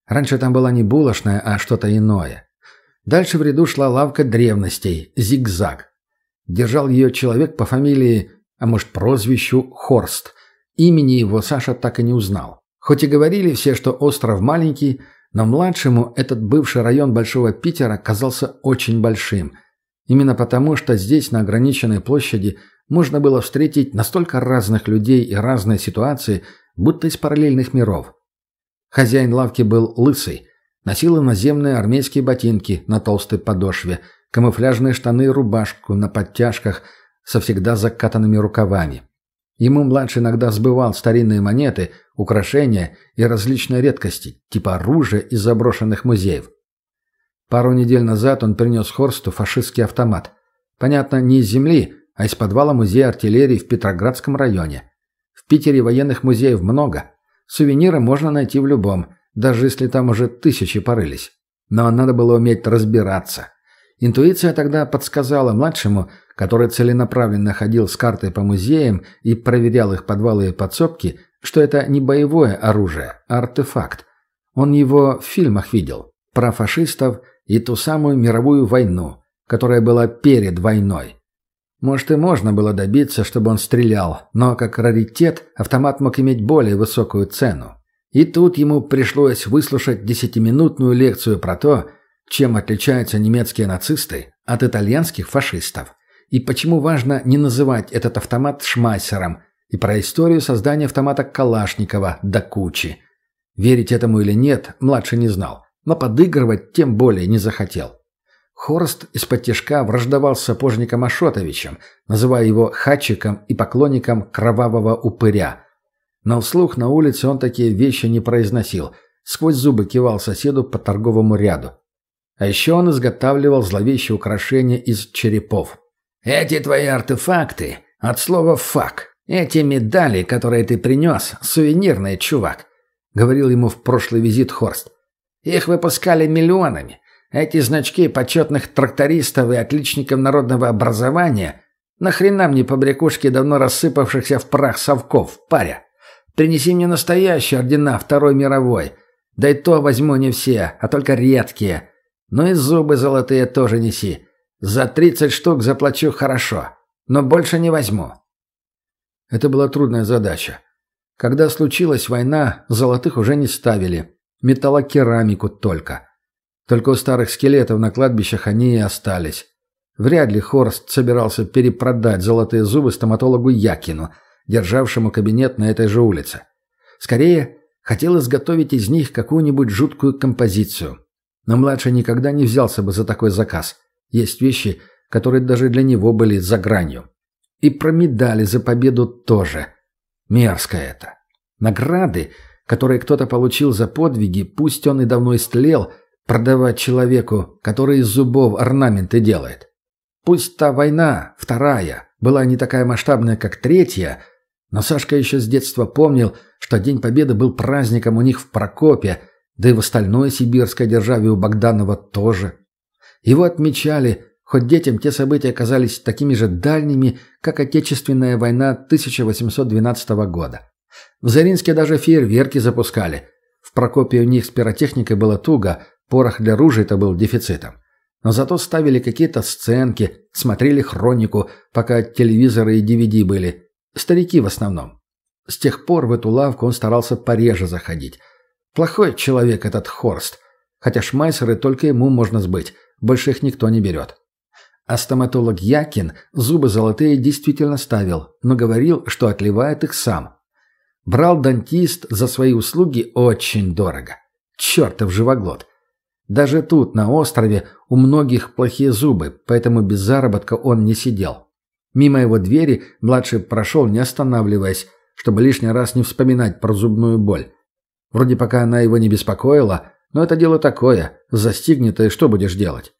Раньше там была не булочная, а что-то иное. Дальше в ряду шла лавка древностей, зигзаг. Держал ее человек по фамилии, а может прозвищу, Хорст. Имени его Саша так и не узнал. Хоть и говорили все, что остров маленький, но младшему этот бывший район Большого Питера казался очень большим. Именно потому, что здесь, на ограниченной площади, можно было встретить настолько разных людей и разные ситуации, будто из параллельных миров. Хозяин лавки был лысый, носил иноземные армейские ботинки на толстой подошве, камуфляжные штаны и рубашку на подтяжках со всегда закатанными рукавами. Ему младший иногда сбывал старинные монеты, украшения и различные редкости, типа оружия из заброшенных музеев. Пару недель назад он принес Хорсту фашистский автомат. Понятно, не из земли, а из подвала музея артиллерии в Петроградском районе. В Питере военных музеев много. Сувениры можно найти в любом, даже если там уже тысячи порылись. Но надо было уметь разбираться. Интуиция тогда подсказала младшему, который целенаправленно ходил с картой по музеям и проверял их подвалы и подсобки, что это не боевое оружие, а артефакт. Он его в фильмах видел. Про фашистов и ту самую мировую войну, которая была перед войной. Может и можно было добиться, чтобы он стрелял, но как раритет автомат мог иметь более высокую цену. И тут ему пришлось выслушать десятиминутную лекцию про то, чем отличаются немецкие нацисты от итальянских фашистов? И почему важно не называть этот автомат шмайсером? И про историю создания автомата Калашникова до кучи. Верить этому или нет, младший не знал, но подыгрывать тем более не захотел. Хорст из-под тяжка враждовал с сапожником Ашотовичем, называя его хатчиком и поклонником кровавого упыря. Но вслух на улице он такие вещи не произносил, сквозь зубы кивал соседу по торговому ряду. А еще он изготавливал зловещие украшения из черепов. «Эти твои артефакты от слова «фак». Эти медали, которые ты принес, сувенирные, чувак», — говорил ему в прошлый визит Хорст. «Их выпускали миллионами. Эти значки почетных трактористов и отличников народного образования нахрена мне побрякушки давно рассыпавшихся в прах совков, паря? Принеси мне настоящие ордена Второй мировой. Да и то возьму не все, а только редкие. Ну и зубы золотые тоже неси. За тридцать штук заплачу хорошо, но больше не возьму». Это была трудная задача. Когда случилась война, золотых уже не ставили. Металлокерамику только. Только у старых скелетов на кладбищах они и остались. Вряд ли Хорст собирался перепродать золотые зубы стоматологу Якину, державшему кабинет на этой же улице. Скорее, хотел изготовить из них какую-нибудь жуткую композицию. Но младший никогда не взялся бы за такой заказ. Есть вещи, которые даже для него были за гранью. И про медали за победу тоже. Мерзко это. Награды, которые кто-то получил за подвиги, пусть он и давно истлел, продавать человеку, который из зубов орнаменты делает. Пусть та война, вторая, была не такая масштабная, как третья, но Сашка еще с детства помнил, что День Победы был праздником у них в Прокопе, да и в остальной сибирской державе у Богданова тоже. Его отмечали, хоть детям те события казались такими же дальними, как Отечественная война 1812 года. В Заринске даже фейерверки запускали. В Прокопе у них с пиротехникой было туго, Порох для ружей-то был дефицитом. Но зато ставили какие-то сценки, смотрели хронику, пока телевизоры и DVD были. Старики в основном. С тех пор в эту лавку он старался пореже заходить. Плохой человек этот Хорст. Хотя шмайсеры только ему можно сбыть. Больше их никто не берет. А стоматолог Якин зубы золотые действительно ставил, но говорил, что отливает их сам. Брал дантист за свои услуги очень дорого. Чертов живоглот. Даже тут, на острове, у многих плохие зубы, поэтому без заработка он не сидел. Мимо его двери младший прошел, не останавливаясь, чтобы лишний раз не вспоминать про зубную боль. Вроде пока она его не беспокоила, но это дело такое, застигнет и что будешь делать?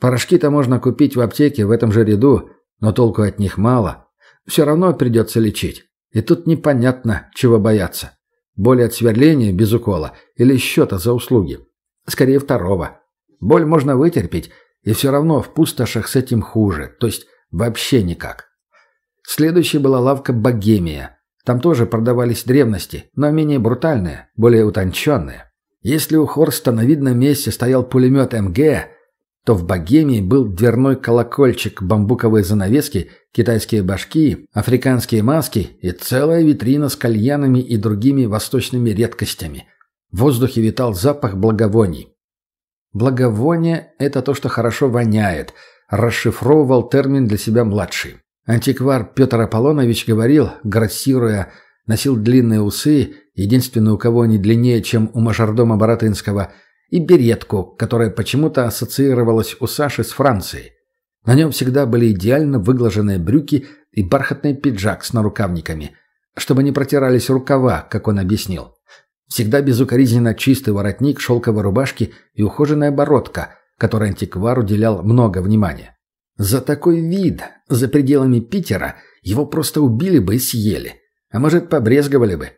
Порошки-то можно купить в аптеке в этом же ряду, но толку от них мало. Все равно придется лечить. И тут непонятно, чего бояться. Боль от сверления без укола или счета за услуги. Скорее второго. Боль можно вытерпеть, и все равно в пустошах с этим хуже, то есть вообще никак. Следующей была лавка «Богемия». Там тоже продавались древности, но менее брутальные, более утонченные. Если у Хорста на видном месте стоял пулемет МГ, то в Богемии был дверной колокольчик, бамбуковые занавески, китайские башки, африканские маски и целая витрина с кальянами и другими восточными редкостями. В воздухе витал запах благовоний. Благовоние – это то, что хорошо воняет, расшифровывал термин для себя младший. Антиквар Петр Аполлонович говорил, грассируя, носил длинные усы, единственный, у кого они длиннее, чем у мажордома Боротынского – и беретку, которая почему-то ассоциировалась у Саши с Францией. На нем всегда были идеально выглаженные брюки и бархатный пиджак с нарукавниками, чтобы не протирались рукава, как он объяснил. Всегда безукоризненно чистый воротник шелковой рубашки и ухоженная бородка, которой антиквар уделял много внимания. За такой вид, за пределами Питера, его просто убили бы и съели. А может, побрезговали бы.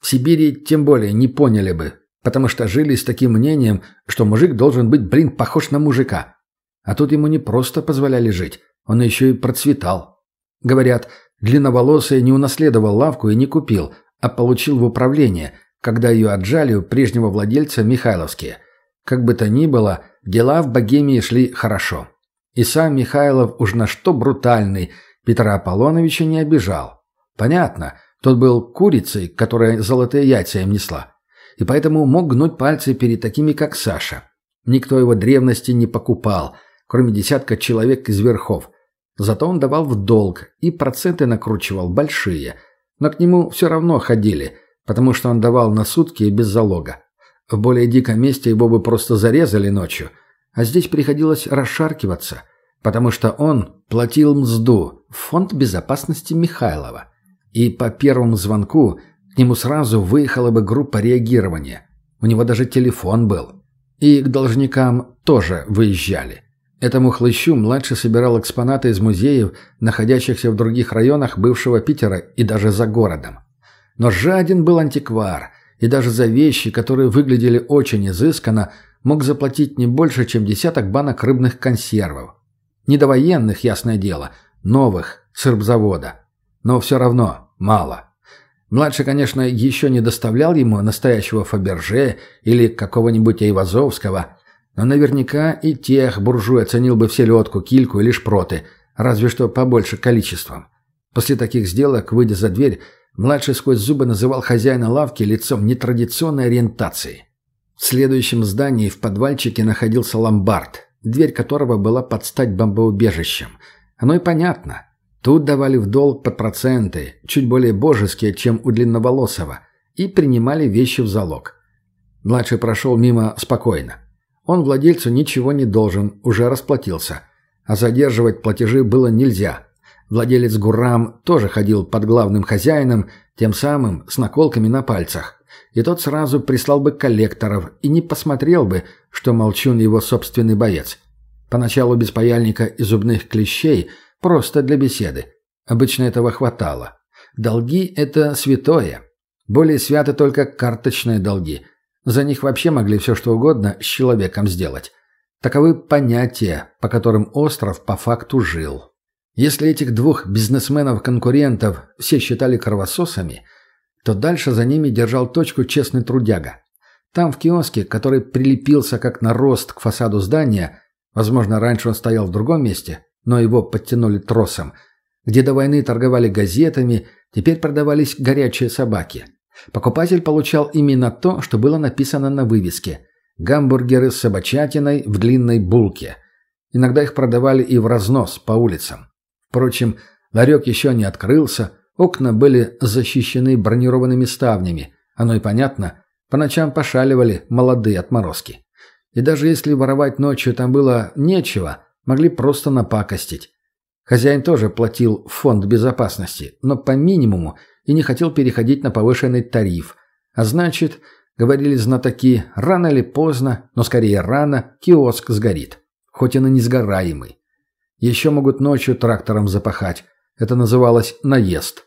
В Сибири тем более не поняли бы, потому что жили с таким мнением, что мужик должен быть, блин, похож на мужика. А тут ему не просто позволяли жить, он еще и процветал. Говорят, длинноволосый не унаследовал лавку и не купил, а получил в управление, когда ее отжали у прежнего владельца Михайловские. Как бы то ни было, дела в Богемии шли хорошо. И сам Михайлов уж на что брутальный, Петра Аполлоновича не обижал. Понятно, тот был курицей, которая золотые яйца им несла и поэтому мог гнуть пальцы перед такими, как Саша. Никто его древности не покупал, кроме десятка человек из верхов. Зато он давал в долг и проценты накручивал большие. Но к нему все равно ходили, потому что он давал на сутки и без залога. В более диком месте его бы просто зарезали ночью, а здесь приходилось расшаркиваться, потому что он платил мзду в фонд безопасности Михайлова. И по первому звонку к нему сразу выехала бы группа реагирования. У него даже телефон был. И к должникам тоже выезжали. Этому хлыщу младший собирал экспонаты из музеев, находящихся в других районах бывшего Питера и даже за городом. Но жаден был антиквар, и даже за вещи, которые выглядели очень изысканно, мог заплатить не больше, чем десяток банок рыбных консервов. Не довоенных, ясное дело, новых, сырбзавода. Но все равно мало. Младший, конечно, еще не доставлял ему настоящего Фаберже или какого-нибудь Айвазовского, но наверняка и тех буржуй оценил бы в селедку, кильку или шпроты, разве что побольше количеством. После таких сделок, выйдя за дверь, младший сквозь зубы называл хозяина лавки лицом нетрадиционной ориентации. В следующем здании в подвальчике находился ломбард, дверь которого была под стать бомбоубежищем. Оно и понятно. Тут давали в долг под проценты, чуть более божеские, чем у Длинноволосого, и принимали вещи в залог. Младший прошел мимо спокойно. Он владельцу ничего не должен, уже расплатился. А задерживать платежи было нельзя. Владелец Гурам тоже ходил под главным хозяином, тем самым с наколками на пальцах. И тот сразу прислал бы коллекторов и не посмотрел бы, что Молчун его собственный боец. Поначалу без паяльника и зубных клещей – Просто для беседы. Обычно этого хватало. Долги – это святое. Более святы только карточные долги. За них вообще могли все что угодно с человеком сделать. Таковы понятия, по которым остров по факту жил. Если этих двух бизнесменов-конкурентов все считали кровососами, то дальше за ними держал точку честный трудяга. Там, в киоске, который прилепился как нарост к фасаду здания, возможно, раньше он стоял в другом месте, но его подтянули тросом, где до войны торговали газетами, теперь продавались горячие собаки. Покупатель получал именно то, что было написано на вывеске – гамбургеры с собачатиной в длинной булке. Иногда их продавали и в разнос по улицам. Впрочем, ларек еще не открылся, окна были защищены бронированными ставнями. Оно и понятно, по ночам пошаливали молодые отморозки. И даже если воровать ночью там было нечего, могли просто напакостить. Хозяин тоже платил фонд безопасности, но по минимуму и не хотел переходить на повышенный тариф. А значит, говорили знатоки, рано или поздно, но скорее рано, киоск сгорит. Хоть он и несгораемый. Еще могут ночью трактором запахать. Это называлось наезд.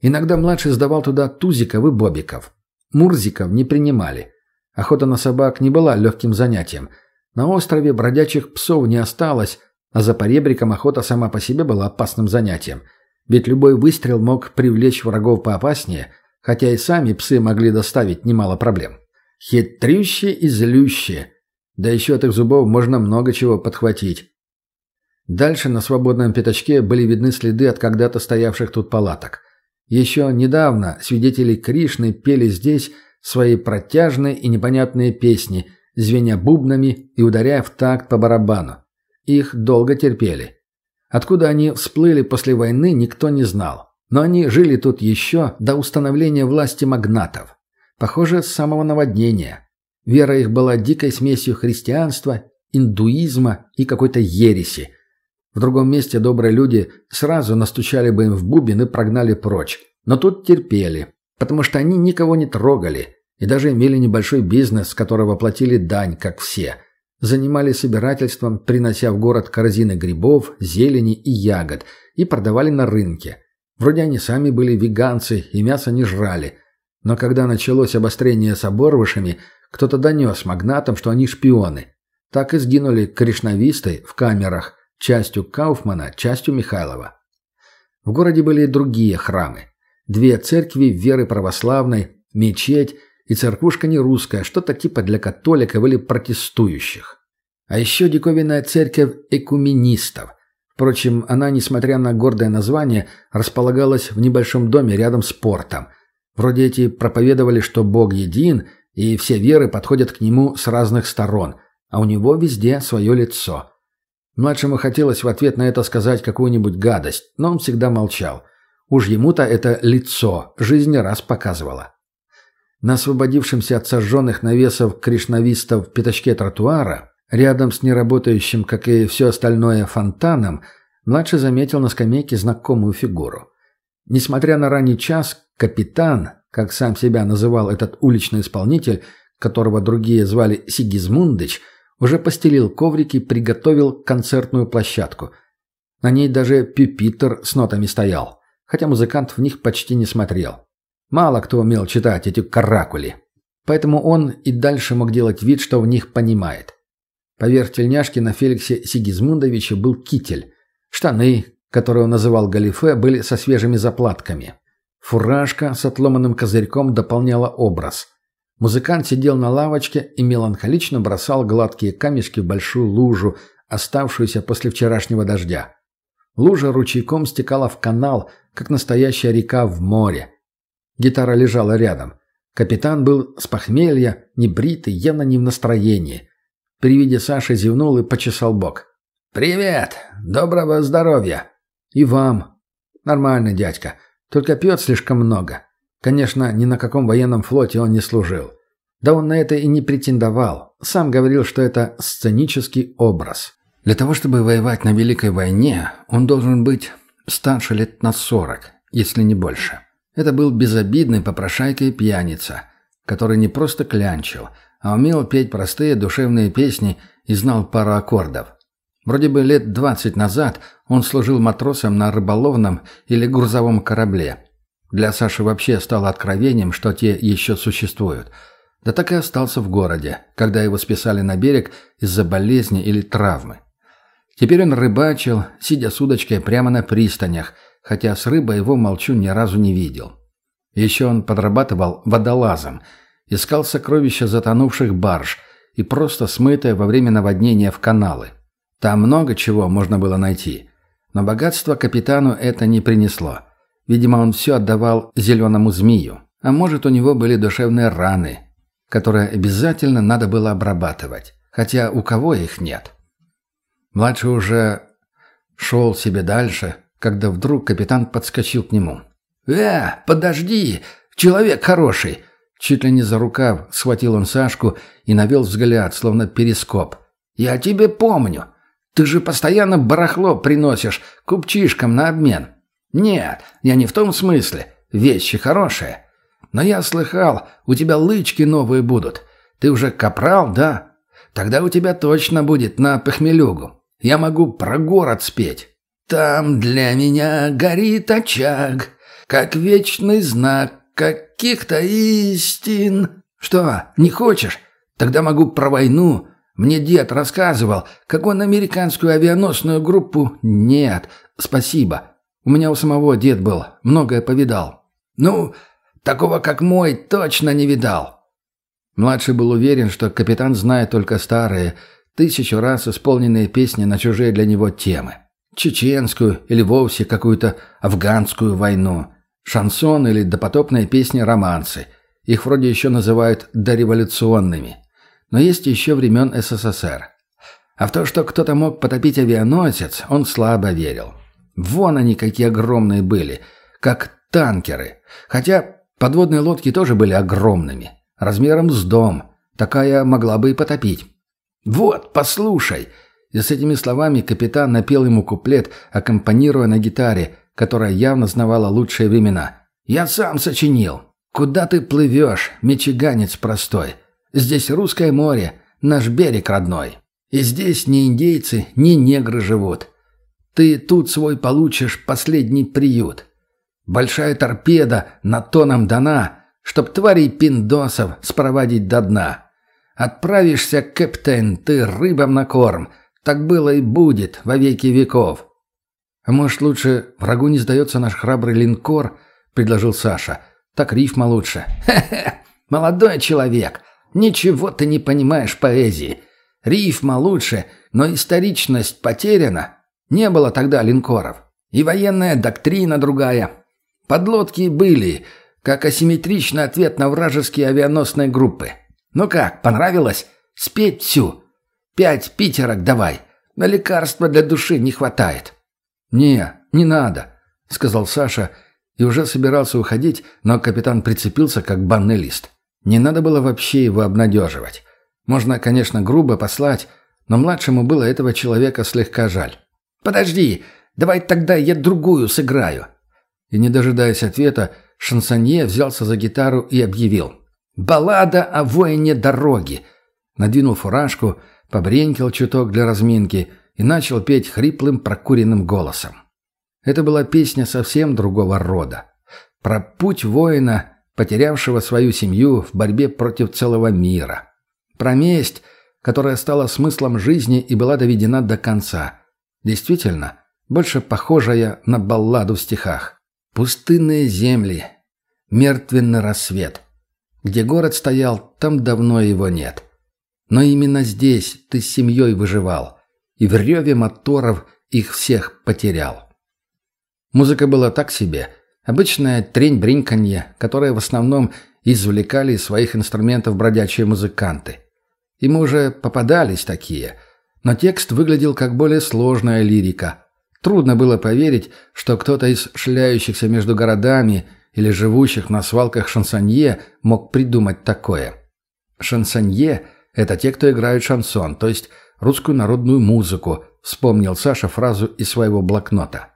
Иногда младший сдавал туда тузиков и бобиков. Мурзиков не принимали. Охота на собак не была легким занятием. На острове бродячих псов не осталось, а за поребриком охота сама по себе была опасным занятием. Ведь любой выстрел мог привлечь врагов поопаснее, хотя и сами псы могли доставить немало проблем. Хитрющие и злющие. Да еще от их зубов можно много чего подхватить. Дальше на свободном пятачке были видны следы от когда-то стоявших тут палаток. Еще недавно свидетели Кришны пели здесь свои протяжные и непонятные песни, звеня бубнами и ударяя в такт по барабану. Их долго терпели. Откуда они всплыли после войны, никто не знал. Но они жили тут еще до установления власти магнатов. Похоже, с самого наводнения. Вера их была дикой смесью христианства, индуизма и какой-то ереси – в другом месте добрые люди сразу настучали бы им в бубен и прогнали прочь. Но тут терпели, потому что они никого не трогали и даже имели небольшой бизнес, с которого платили дань, как все. Занимались собирательством, принося в город корзины грибов, зелени и ягод, и продавали на рынке. Вроде они сами были веганцы и мясо не жрали. Но когда началось обострение с оборвышами, кто-то донес магнатам, что они шпионы. Так и сгинули кришнависты в камерах – частью Кауфмана, частью Михайлова. В городе были и другие храмы. Две церкви веры православной, мечеть и церквушка не русская, что-то типа для католиков или протестующих. А еще диковинная церковь экуменистов. Впрочем, она, несмотря на гордое название, располагалась в небольшом доме рядом с портом. Вроде эти проповедовали, что Бог един, и все веры подходят к нему с разных сторон, а у него везде свое лицо – Младшему хотелось в ответ на это сказать какую-нибудь гадость, но он всегда молчал. Уж ему-то это лицо жизнь раз показывало. На освободившемся от сожженных навесов кришнавистов пятачке тротуара, рядом с неработающим, как и все остальное, фонтаном, младший заметил на скамейке знакомую фигуру. Несмотря на ранний час, капитан, как сам себя называл этот уличный исполнитель, которого другие звали Сигизмундыч – уже постелил коврики, приготовил концертную площадку. На ней даже пюпитер с нотами стоял, хотя музыкант в них почти не смотрел. Мало кто умел читать эти каракули. Поэтому он и дальше мог делать вид, что в них понимает. Поверх тельняшки на Феликсе Сигизмундовиче был китель. Штаны, которые он называл галифе, были со свежими заплатками. Фуражка с отломанным козырьком дополняла образ. Музыкант сидел на лавочке и меланхолично бросал гладкие камешки в большую лужу, оставшуюся после вчерашнего дождя. Лужа ручейком стекала в канал, как настоящая река в море. Гитара лежала рядом. Капитан был с похмелья, небритый, явно не в настроении. При виде Саши зевнул и почесал бок. «Привет! Доброго здоровья!» «И вам!» «Нормально, дядька. Только пьет слишком много. Конечно, ни на каком военном флоте он не служил. Да он на это и не претендовал. Сам говорил, что это сценический образ. Для того, чтобы воевать на Великой войне, он должен быть старше лет на сорок, если не больше. Это был безобидный попрошайка и пьяница, который не просто клянчил, а умел петь простые душевные песни и знал пару аккордов. Вроде бы лет двадцать назад он служил матросом на рыболовном или грузовом корабле – для Саши вообще стало откровением, что те еще существуют. Да так и остался в городе, когда его списали на берег из-за болезни или травмы. Теперь он рыбачил, сидя с удочкой прямо на пристанях, хотя с рыбой его молчу ни разу не видел. Еще он подрабатывал водолазом, искал сокровища затонувших барж и просто смытые во время наводнения в каналы. Там много чего можно было найти. Но богатство капитану это не принесло. Видимо, он все отдавал зеленому змею. А может, у него были душевные раны, которые обязательно надо было обрабатывать. Хотя у кого их нет? Младший уже шел себе дальше, когда вдруг капитан подскочил к нему. «Э, подожди! Человек хороший!» Чуть ли не за рукав схватил он Сашку и навел взгляд, словно перископ. «Я тебе помню. Ты же постоянно барахло приносишь купчишкам на обмен. Нет, я не в том смысле. Вещи хорошие. Но я слыхал, у тебя лычки новые будут. Ты уже капрал, да? Тогда у тебя точно будет на похмелюгу. Я могу про город спеть. Там для меня горит очаг, как вечный знак каких-то истин. Что, не хочешь? Тогда могу про войну, мне дед рассказывал, как он американскую авианосную группу... Нет, спасибо. У меня у самого дед был, многое повидал. Ну, такого, как мой, точно не видал. Младший был уверен, что капитан знает только старые, тысячу раз исполненные песни на чужие для него темы. Чеченскую или вовсе какую-то афганскую войну. Шансон или допотопные песни-романсы. Их вроде еще называют дореволюционными но есть еще времен СССР. А в то, что кто-то мог потопить авианосец, он слабо верил. Вон они какие огромные были, как танкеры. Хотя подводные лодки тоже были огромными, размером с дом. Такая могла бы и потопить. «Вот, послушай!» И с этими словами капитан напел ему куплет, аккомпанируя на гитаре, которая явно знавала лучшие времена. «Я сам сочинил. Куда ты плывешь, мичиганец простой? Здесь русское море, наш берег родной. И здесь ни индейцы, ни негры живут. Ты тут свой получишь последний приют. Большая торпеда на то нам дана, чтоб тварей пиндосов спровадить до дна. Отправишься, капитан, ты рыбам на корм. Так было и будет во веки веков. А может, лучше врагу не сдается наш храбрый линкор, предложил Саша. Так рифма лучше. Хе-хе, молодой человек, Ничего ты не понимаешь поэзии. Рифма лучше, но историчность потеряна. Не было тогда линкоров. И военная доктрина другая. Подлодки были, как асимметричный ответ на вражеские авианосные группы. Ну как, понравилось? Спеть всю. Пять питерок давай. На лекарства для души не хватает. «Не, не надо», — сказал Саша, и уже собирался уходить, но капитан прицепился, как банный лист. Не надо было вообще его обнадеживать. Можно, конечно, грубо послать, но младшему было этого человека слегка жаль. «Подожди, давай тогда я другую сыграю». И, не дожидаясь ответа, шансонье взялся за гитару и объявил. «Баллада о воине дороги». Надвинул фуражку, побренькил чуток для разминки и начал петь хриплым прокуренным голосом. Это была песня совсем другого рода. Про путь воина потерявшего свою семью в борьбе против целого мира. Про месть, которая стала смыслом жизни и была доведена до конца. Действительно, больше похожая на балладу в стихах. Пустынные земли, мертвенный рассвет. Где город стоял, там давно его нет. Но именно здесь ты с семьей выживал, и в реве моторов их всех потерял. Музыка была так себе – Обычная трень-бринканье, которое в основном извлекали из своих инструментов бродячие музыканты. Ему уже попадались такие, но текст выглядел как более сложная лирика. Трудно было поверить, что кто-то из шляющихся между городами или живущих на свалках шансонье мог придумать такое. Шансонье – это те, кто играют шансон, то есть русскую народную музыку, вспомнил Саша фразу из своего блокнота.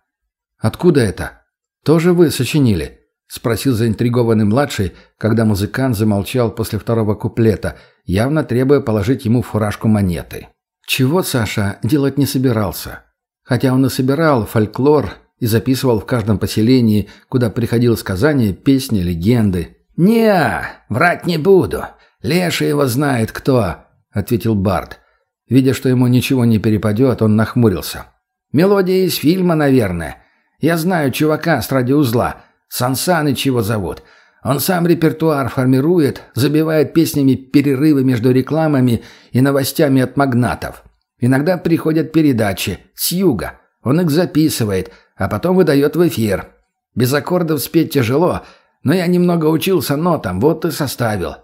«Откуда это?» «Тоже вы сочинили?» — спросил заинтригованный младший, когда музыкант замолчал после второго куплета, явно требуя положить ему фуражку монеты. Чего Саша делать не собирался. Хотя он и собирал фольклор и записывал в каждом поселении, куда приходил сказания, песни, легенды. не врать не буду. Леша его знает кто», — ответил Барт. Видя, что ему ничего не перепадет, он нахмурился. «Мелодия из фильма, наверное. Я знаю чувака с радиоузла. Сансаныч его зовут. Он сам репертуар формирует, забивает песнями перерывы между рекламами и новостями от магнатов. Иногда приходят передачи с юга. Он их записывает, а потом выдает в эфир. Без аккордов спеть тяжело, но я немного учился нотам, вот и составил.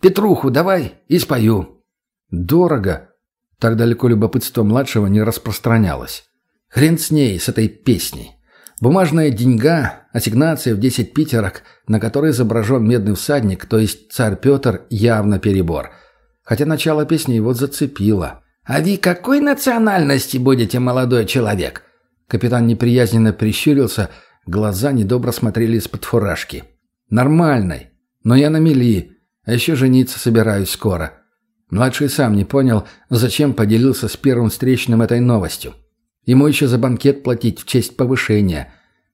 Петруху давай и спою». «Дорого». Так далеко любопытство младшего не распространялось. Хрен с ней, с этой песней. Бумажная деньга, ассигнация в 10 питерок, на которой изображен медный всадник, то есть царь Петр, явно перебор. Хотя начало песни его зацепило. «А вы какой национальности будете, молодой человек?» Капитан неприязненно прищурился, глаза недобро смотрели из-под фуражки. «Нормальной. Но я на мели, а еще жениться собираюсь скоро». Младший сам не понял, зачем поделился с первым встречным этой новостью. Ему еще за банкет платить в честь повышения.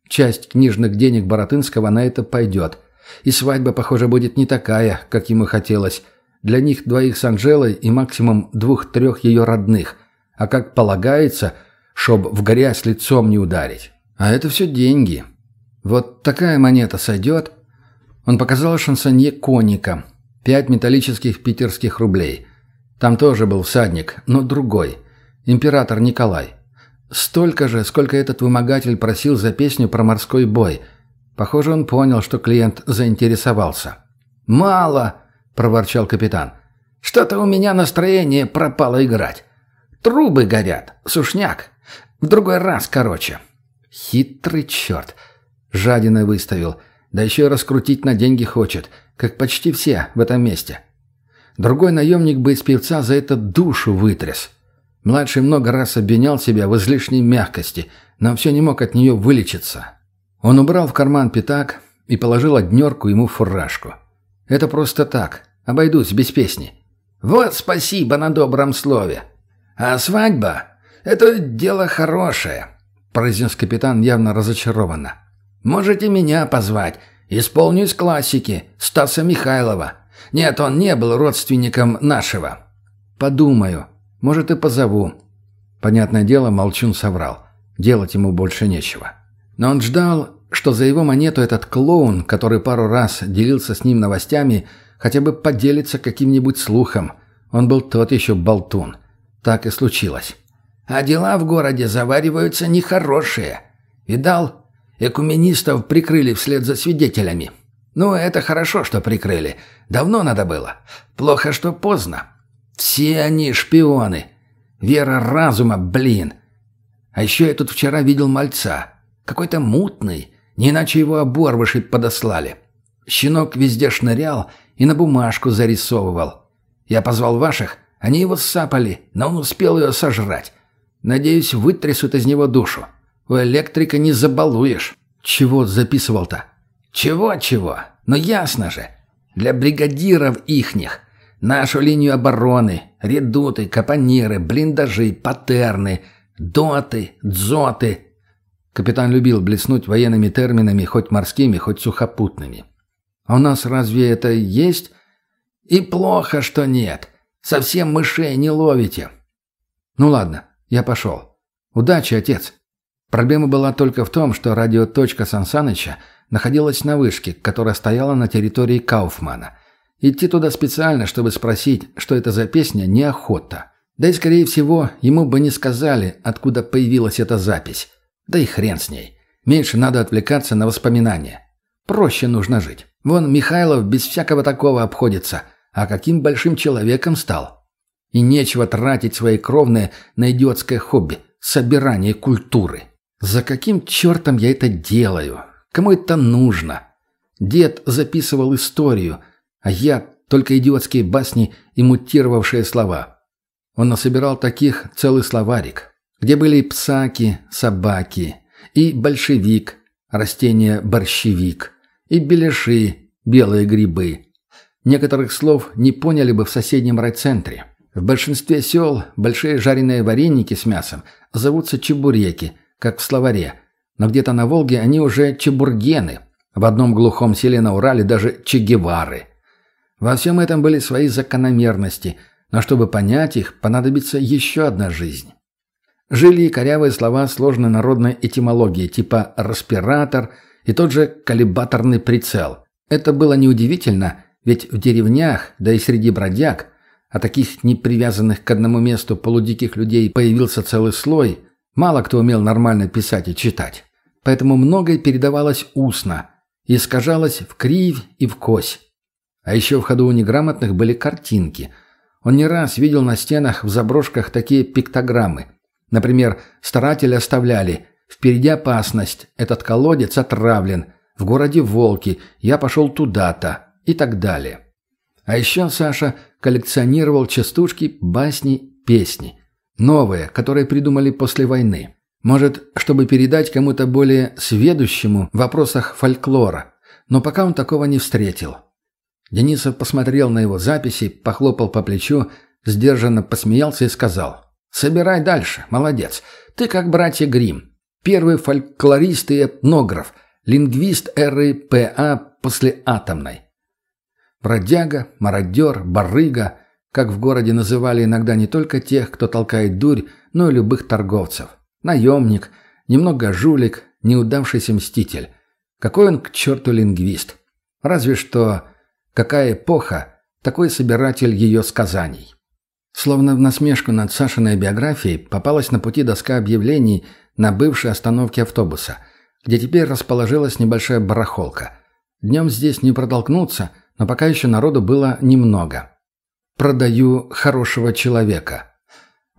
Часть книжных денег Боротынского на это пойдет. И свадьба, похоже, будет не такая, как ему хотелось. Для них двоих с Анжелой и максимум двух-трех ее родных. А как полагается, чтоб в грязь лицом не ударить. А это все деньги. Вот такая монета сойдет. Он показал шансонье коника. Пять металлических питерских рублей. Там тоже был всадник, но другой. Император Николай. Столько же, сколько этот вымогатель просил за песню про морской бой. Похоже, он понял, что клиент заинтересовался. «Мало!» – проворчал капитан. «Что-то у меня настроение пропало играть. Трубы горят, сушняк. В другой раз, короче». Хитрый черт. Жадиной выставил. Да еще и раскрутить на деньги хочет, как почти все в этом месте. Другой наемник бы из певца за это душу вытряс. Младший много раз обвинял себя в излишней мягкости, но все не мог от нее вылечиться. Он убрал в карман пятак и положил однерку ему фуражку. «Это просто так. Обойдусь без песни». «Вот спасибо на добром слове. А свадьба — это дело хорошее», — произнес капитан явно разочарованно. «Можете меня позвать. Исполню из классики Стаса Михайлова. Нет, он не был родственником нашего». «Подумаю», может, и позову». Понятное дело, Молчун соврал. Делать ему больше нечего. Но он ждал, что за его монету этот клоун, который пару раз делился с ним новостями, хотя бы поделится каким-нибудь слухом. Он был тот еще болтун. Так и случилось. «А дела в городе завариваются нехорошие. Видал, экуменистов прикрыли вслед за свидетелями. Ну, это хорошо, что прикрыли. Давно надо было. Плохо, что поздно. Все они шпионы. Вера разума, блин. А еще я тут вчера видел мальца. Какой-то мутный. Не иначе его оборвыши подослали. Щенок везде шнырял и на бумажку зарисовывал. Я позвал ваших, они его сапали, но он успел ее сожрать. Надеюсь, вытрясут из него душу. У электрика не забалуешь. Чего записывал-то? Чего-чего? Но ясно же. Для бригадиров ихних. Нашу линию обороны, редуты, капониры, блиндажи, патерны, доты, дзоты. Капитан любил блеснуть военными терминами, хоть морскими, хоть сухопутными. А у нас разве это есть? И плохо, что нет. Совсем мышей не ловите. Ну ладно, я пошел. Удачи, отец. Проблема была только в том, что радиоточка Сансаныча находилась на вышке, которая стояла на территории Кауфмана – Идти туда специально, чтобы спросить, что это за песня, неохота. Да и, скорее всего, ему бы не сказали, откуда появилась эта запись. Да и хрен с ней. Меньше надо отвлекаться на воспоминания. Проще нужно жить. Вон Михайлов без всякого такого обходится. А каким большим человеком стал. И нечего тратить свои кровные на идиотское хобби – собирание культуры. За каким чертом я это делаю? Кому это нужно? Дед записывал историю – а я только идиотские басни и мутировавшие слова. Он насобирал таких целый словарик, где были и псаки, собаки, и большевик, растение борщевик, и беляши, белые грибы. Некоторых слов не поняли бы в соседнем райцентре. В большинстве сел большие жареные вареники с мясом зовутся чебуреки, как в словаре, но где-то на Волге они уже чебургены. В одном глухом селе на Урале даже чегевары – во всем этом были свои закономерности, но чтобы понять их, понадобится еще одна жизнь. Жили и корявые слова сложной народной этимологии, типа «распиратор» и тот же «колебаторный прицел». Это было неудивительно, ведь в деревнях, да и среди бродяг, а таких не привязанных к одному месту полудиких людей появился целый слой, мало кто умел нормально писать и читать. Поэтому многое передавалось устно, искажалось в кривь и в кось. А еще в ходу у неграмотных были картинки. Он не раз видел на стенах в заброшках такие пиктограммы. Например, старатели оставляли «Впереди опасность, этот колодец отравлен», «В городе волки, я пошел туда-то» и так далее. А еще Саша коллекционировал частушки, басни, песни. Новые, которые придумали после войны. Может, чтобы передать кому-то более сведущему в вопросах фольклора. Но пока он такого не встретил. Денисов посмотрел на его записи, похлопал по плечу, сдержанно посмеялся и сказал. «Собирай дальше, молодец. Ты как братья Грим, Первый фольклорист и этнограф, лингвист эры ПА после атомной. Бродяга, мародер, барыга, как в городе называли иногда не только тех, кто толкает дурь, но и любых торговцев. Наемник, немного жулик, неудавшийся мститель. Какой он к черту лингвист? Разве что какая эпоха, такой собиратель ее сказаний. Словно в насмешку над Сашиной биографией попалась на пути доска объявлений на бывшей остановке автобуса, где теперь расположилась небольшая барахолка. Днем здесь не протолкнуться – но пока еще народу было немного. «Продаю хорошего человека».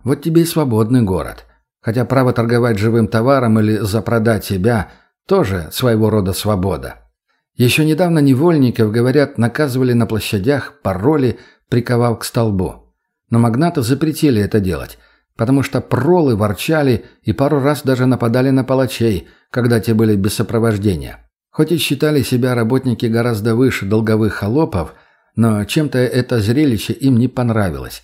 Вот тебе и свободный город. Хотя право торговать живым товаром или запродать себя – тоже своего рода свобода. Еще недавно невольников, говорят, наказывали на площадях, пароли, приковав к столбу. Но магнаты запретили это делать, потому что пролы ворчали и пару раз даже нападали на палачей, когда те были без сопровождения. Хоть и считали себя работники гораздо выше долговых холопов, но чем-то это зрелище им не понравилось.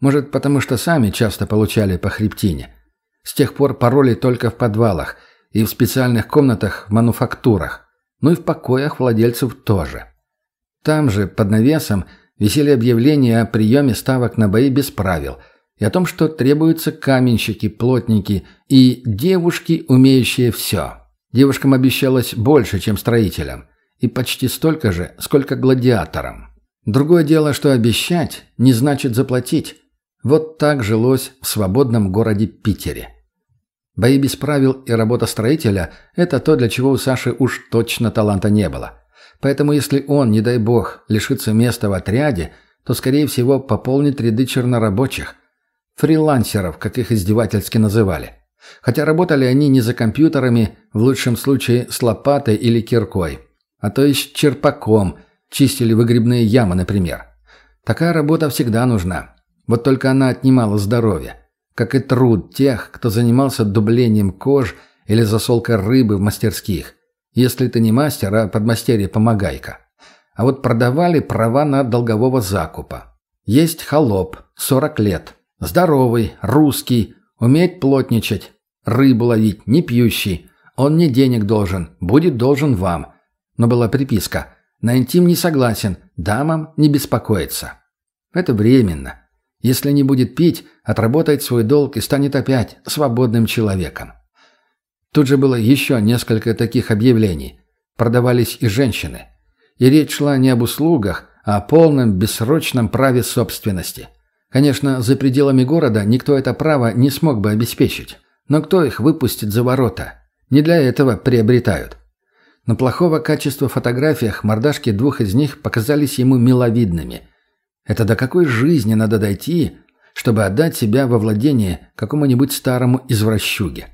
Может, потому что сами часто получали по хребтине. С тех пор пароли только в подвалах и в специальных комнатах в мануфактурах, ну и в покоях владельцев тоже. Там же, под навесом, висели объявления о приеме ставок на бои без правил и о том, что требуются каменщики, плотники и девушки, умеющие все. Девушкам обещалось больше, чем строителям, и почти столько же, сколько гладиаторам. Другое дело, что обещать не значит заплатить. Вот так жилось в свободном городе Питере. Бои без правил и работа строителя – это то, для чего у Саши уж точно таланта не было. Поэтому если он, не дай бог, лишится места в отряде, то, скорее всего, пополнит ряды чернорабочих. Фрилансеров, как их издевательски называли. Хотя работали они не за компьютерами, в лучшем случае с лопатой или киркой, а то и с черпаком, чистили выгребные ямы, например. Такая работа всегда нужна. Вот только она отнимала здоровье. Как и труд тех, кто занимался дублением кож или засолкой рыбы в мастерских. Если ты не мастер, а подмастерье помогайка. А вот продавали права на долгового закупа. Есть холоп, 40 лет. Здоровый, русский, Уметь плотничать, рыбу ловить, не пьющий. Он не денег должен, будет должен вам. Но была приписка. На интим не согласен, дамам не беспокоиться. Это временно. Если не будет пить, отработает свой долг и станет опять свободным человеком. Тут же было еще несколько таких объявлений. Продавались и женщины. И речь шла не об услугах, а о полном бессрочном праве собственности – Конечно, за пределами города никто это право не смог бы обеспечить. Но кто их выпустит за ворота? Не для этого приобретают. На плохого качества фотографиях мордашки двух из них показались ему миловидными. Это до какой жизни надо дойти, чтобы отдать себя во владение какому-нибудь старому извращуге?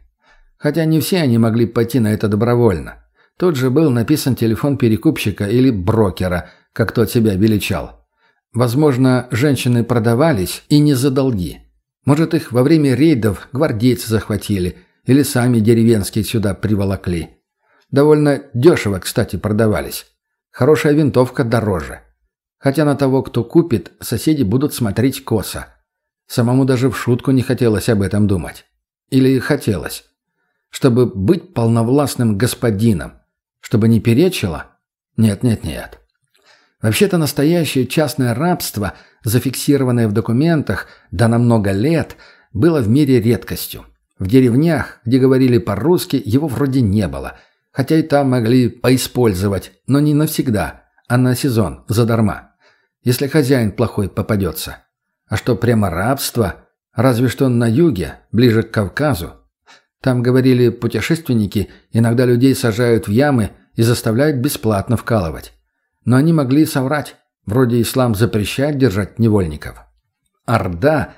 Хотя не все они могли пойти на это добровольно. Тут же был написан телефон перекупщика или брокера, как тот себя величал. Возможно, женщины продавались и не за долги. Может, их во время рейдов гвардейцы захватили или сами деревенские сюда приволокли. Довольно дешево, кстати, продавались. Хорошая винтовка дороже. Хотя на того, кто купит, соседи будут смотреть косо. Самому даже в шутку не хотелось об этом думать. Или хотелось. Чтобы быть полновластным господином. Чтобы не перечило? Нет-нет-нет. Вообще-то настоящее частное рабство, зафиксированное в документах, да на много лет, было в мире редкостью. В деревнях, где говорили по-русски, его вроде не было. Хотя и там могли поиспользовать, но не навсегда, а на сезон, задарма. Если хозяин плохой попадется. А что прямо рабство? Разве что на юге, ближе к Кавказу. Там, говорили путешественники, иногда людей сажают в ямы и заставляют бесплатно вкалывать. Но они могли соврать. Вроде ислам запрещает держать невольников. Орда,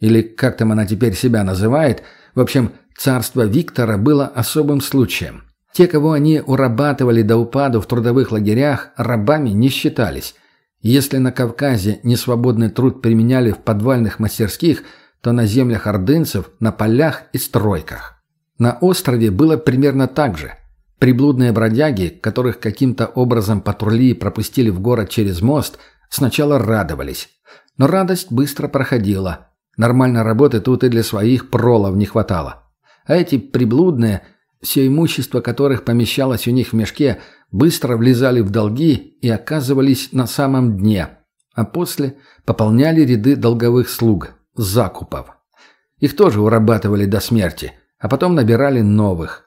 или как там она теперь себя называет, в общем, царство Виктора было особым случаем. Те, кого они урабатывали до упаду в трудовых лагерях, рабами не считались. Если на Кавказе несвободный труд применяли в подвальных мастерских, то на землях ордынцев, на полях и стройках. На острове было примерно так же. Приблудные бродяги, которых каким-то образом патрули пропустили в город через мост, сначала радовались. Но радость быстро проходила. Нормальной работы тут и для своих пролов не хватало. А эти приблудные, все имущество которых помещалось у них в мешке, быстро влезали в долги и оказывались на самом дне, а после пополняли ряды долговых слуг, закупов. Их тоже урабатывали до смерти, а потом набирали новых.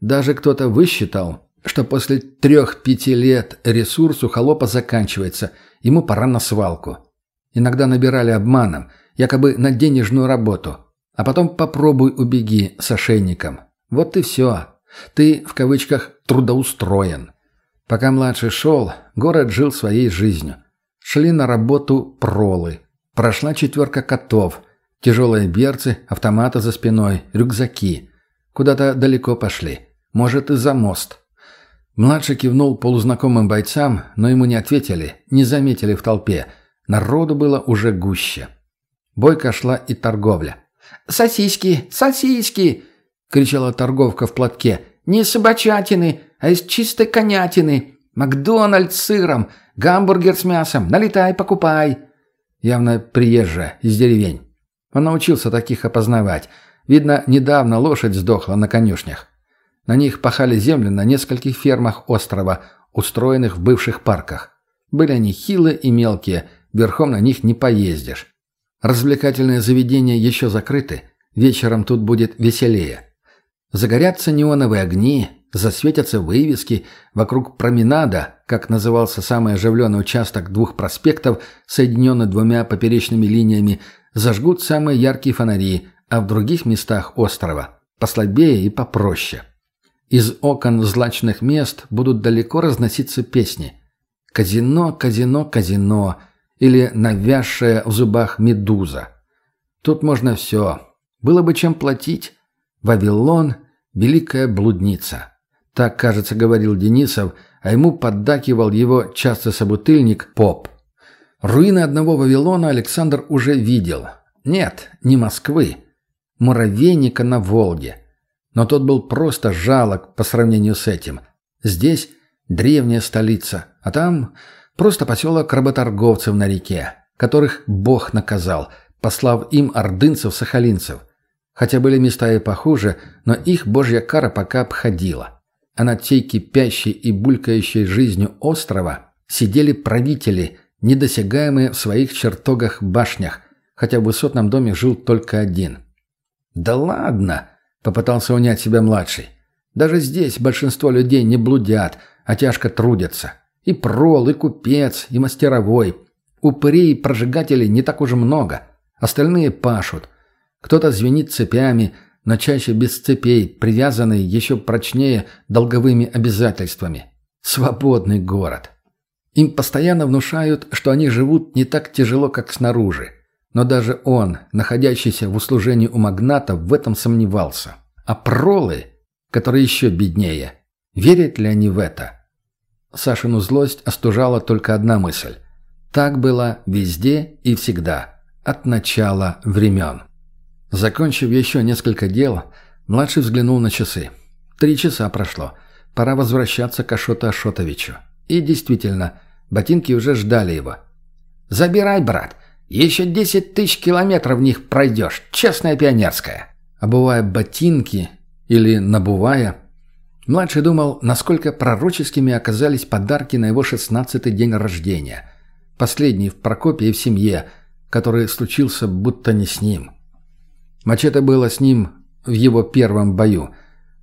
Даже кто-то высчитал, что после трех-пяти лет ресурс у холопа заканчивается, ему пора на свалку. Иногда набирали обманом, якобы на денежную работу, а потом попробуй убеги с ошейником. Вот и все. Ты, в кавычках, трудоустроен. Пока младший шел, город жил своей жизнью. Шли на работу пролы. Прошла четверка котов. Тяжелые берцы, автоматы за спиной, рюкзаки. Куда-то далеко пошли. Может, и за мост. Младший кивнул полузнакомым бойцам, но ему не ответили, не заметили в толпе. Народу было уже гуще. Бойко шла и торговля. «Сосиски! Сосиски!» — кричала торговка в платке. «Не собачатины, а из чистой конятины. Макдональдс с сыром, гамбургер с мясом. Налетай, покупай». Явно приезжая, из деревень. Он научился таких опознавать. Видно, недавно лошадь сдохла на конюшнях. На них пахали землю на нескольких фермах острова, устроенных в бывших парках. Были они хилые и мелкие, верхом на них не поездишь. Развлекательные заведения еще закрыты, вечером тут будет веселее. Загорятся неоновые огни, засветятся вывески, вокруг променада, как назывался самый оживленный участок двух проспектов, соединенный двумя поперечными линиями, зажгут самые яркие фонари, а в других местах острова послабее и попроще. Из окон злачных мест будут далеко разноситься песни. «Казино, казино, казино» или «Навязшая в зубах медуза». Тут можно все. Было бы чем платить. Вавилон – великая блудница. Так, кажется, говорил Денисов, а ему поддакивал его часто собутыльник Поп. Руины одного Вавилона Александр уже видел. Нет, не Москвы. Муравейника на Волге. Но тот был просто жалок по сравнению с этим. Здесь древняя столица, а там просто поселок работорговцев на реке, которых Бог наказал, послав им ордынцев-сахалинцев. Хотя были места и похуже, но их божья кара пока обходила. А над всей кипящей и булькающей жизнью острова сидели правители, недосягаемые в своих чертогах башнях, хотя в высотном доме жил только один. «Да ладно!» Попытался унять себя младший. Даже здесь большинство людей не блудят, а тяжко трудятся. И прол, и купец, и мастеровой. Упырей и прожигателей не так уж много. Остальные пашут. Кто-то звенит цепями, но чаще без цепей, привязанные еще прочнее долговыми обязательствами. Свободный город. Им постоянно внушают, что они живут не так тяжело, как снаружи. Но даже он, находящийся в услужении у магната, в этом сомневался. А пролы, которые еще беднее, верят ли они в это? Сашину злость остужала только одна мысль. Так было везде и всегда, от начала времен. Закончив еще несколько дел, младший взглянул на часы. Три часа прошло. Пора возвращаться к Ашоту Ашотовичу. И действительно, ботинки уже ждали его. «Забирай, брат. Еще десять тысяч километров в них пройдешь. Честная пионерская». Обувая ботинки или набувая, младший думал, насколько пророческими оказались подарки на его шестнадцатый день рождения. Последний в Прокопе и в семье, который случился будто не с ним. Мачете было с ним в его первом бою,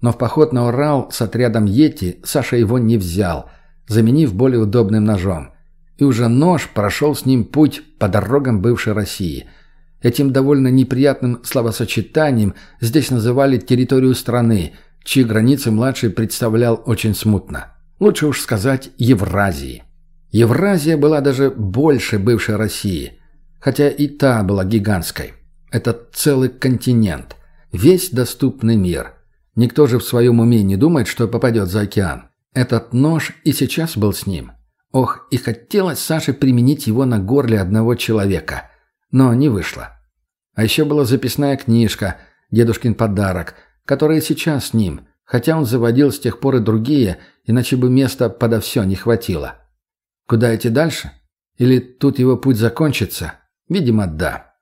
Но в поход на Урал с отрядом Йети Саша его не взял, заменив более удобным ножом. И уже нож прошел с ним путь по дорогам бывшей России. Этим довольно неприятным словосочетанием здесь называли территорию страны, чьи границы младший представлял очень смутно. Лучше уж сказать Евразии. Евразия была даже больше бывшей России, хотя и та была гигантской. Это целый континент, весь доступный мир – Никто же в своем уме не думает, что попадет за океан. Этот нож и сейчас был с ним. Ох, и хотелось Саше применить его на горле одного человека. Но не вышло. А еще была записная книжка, дедушкин подарок, которая сейчас с ним, хотя он заводил с тех пор и другие, иначе бы места подо все не хватило. Куда идти дальше? Или тут его путь закончится? Видимо, да.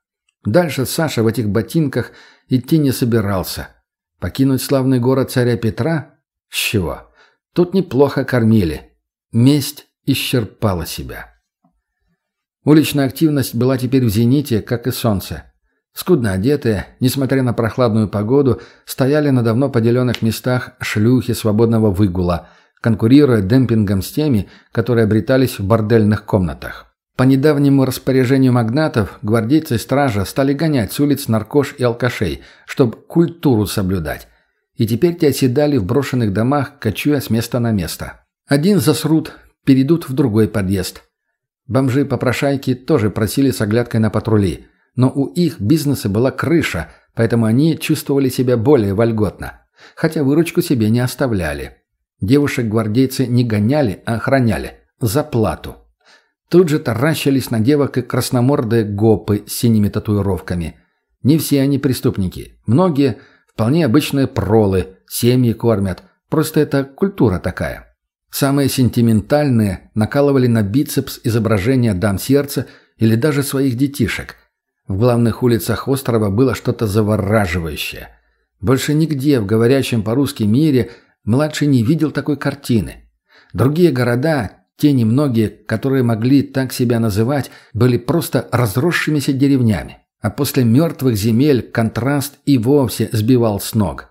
Дальше Саша в этих ботинках идти не собирался – Покинуть славный город царя Петра? С чего? Тут неплохо кормили. Месть исчерпала себя. Уличная активность была теперь в зените, как и солнце. Скудно одетые, несмотря на прохладную погоду, стояли на давно поделенных местах шлюхи свободного выгула, конкурируя демпингом с теми, которые обретались в бордельных комнатах. По недавнему распоряжению магнатов гвардейцы стража стали гонять с улиц наркош и алкашей, чтобы культуру соблюдать. И теперь те оседали в брошенных домах, кочуя с места на место. Один засрут, перейдут в другой подъезд. Бомжи-попрошайки тоже просили с оглядкой на патрули. Но у их бизнеса была крыша, поэтому они чувствовали себя более вольготно. Хотя выручку себе не оставляли. Девушек гвардейцы не гоняли, а охраняли. За плату. Тут же таращились на девок и красномордые гопы с синими татуировками. Не все они преступники. Многие вполне обычные пролы, семьи кормят. Просто это культура такая. Самые сентиментальные накалывали на бицепс изображения дам сердца или даже своих детишек. В главных улицах острова было что-то завораживающее. Больше нигде в говорящем по-русски мире младший не видел такой картины. Другие города те немногие, которые могли так себя называть, были просто разросшимися деревнями. А после мертвых земель контраст и вовсе сбивал с ног.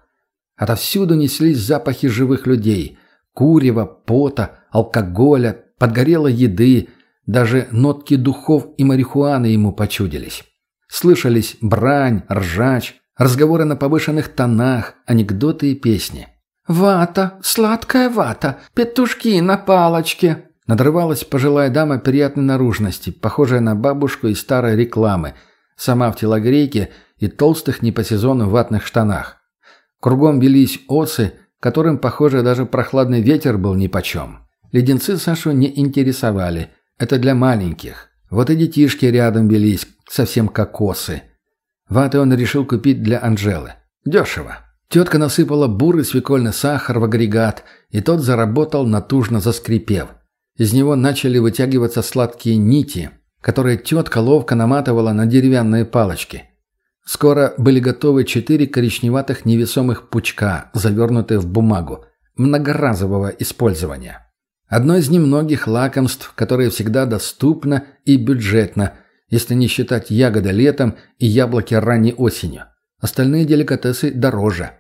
Отовсюду неслись запахи живых людей. Курева, пота, алкоголя, подгорелой еды, даже нотки духов и марихуаны ему почудились. Слышались брань, ржач, разговоры на повышенных тонах, анекдоты и песни. «Вата, сладкая вата, петушки на палочке», Надрывалась пожилая дама приятной наружности, похожая на бабушку из старой рекламы, сама в телогрейке и толстых не по сезону ватных штанах. Кругом велись осы, которым, похоже, даже прохладный ветер был нипочем. Леденцы Сашу не интересовали. Это для маленьких. Вот и детишки рядом велись, совсем как осы. Ваты он решил купить для Анжелы. Дешево. Тетка насыпала бурый свекольный сахар в агрегат, и тот заработал, натужно заскрипев – из него начали вытягиваться сладкие нити, которые тетка ловко наматывала на деревянные палочки. Скоро были готовы четыре коричневатых невесомых пучка, завернутые в бумагу, многоразового использования. Одно из немногих лакомств, которое всегда доступно и бюджетно, если не считать ягоды летом и яблоки ранней осенью. Остальные деликатесы дороже.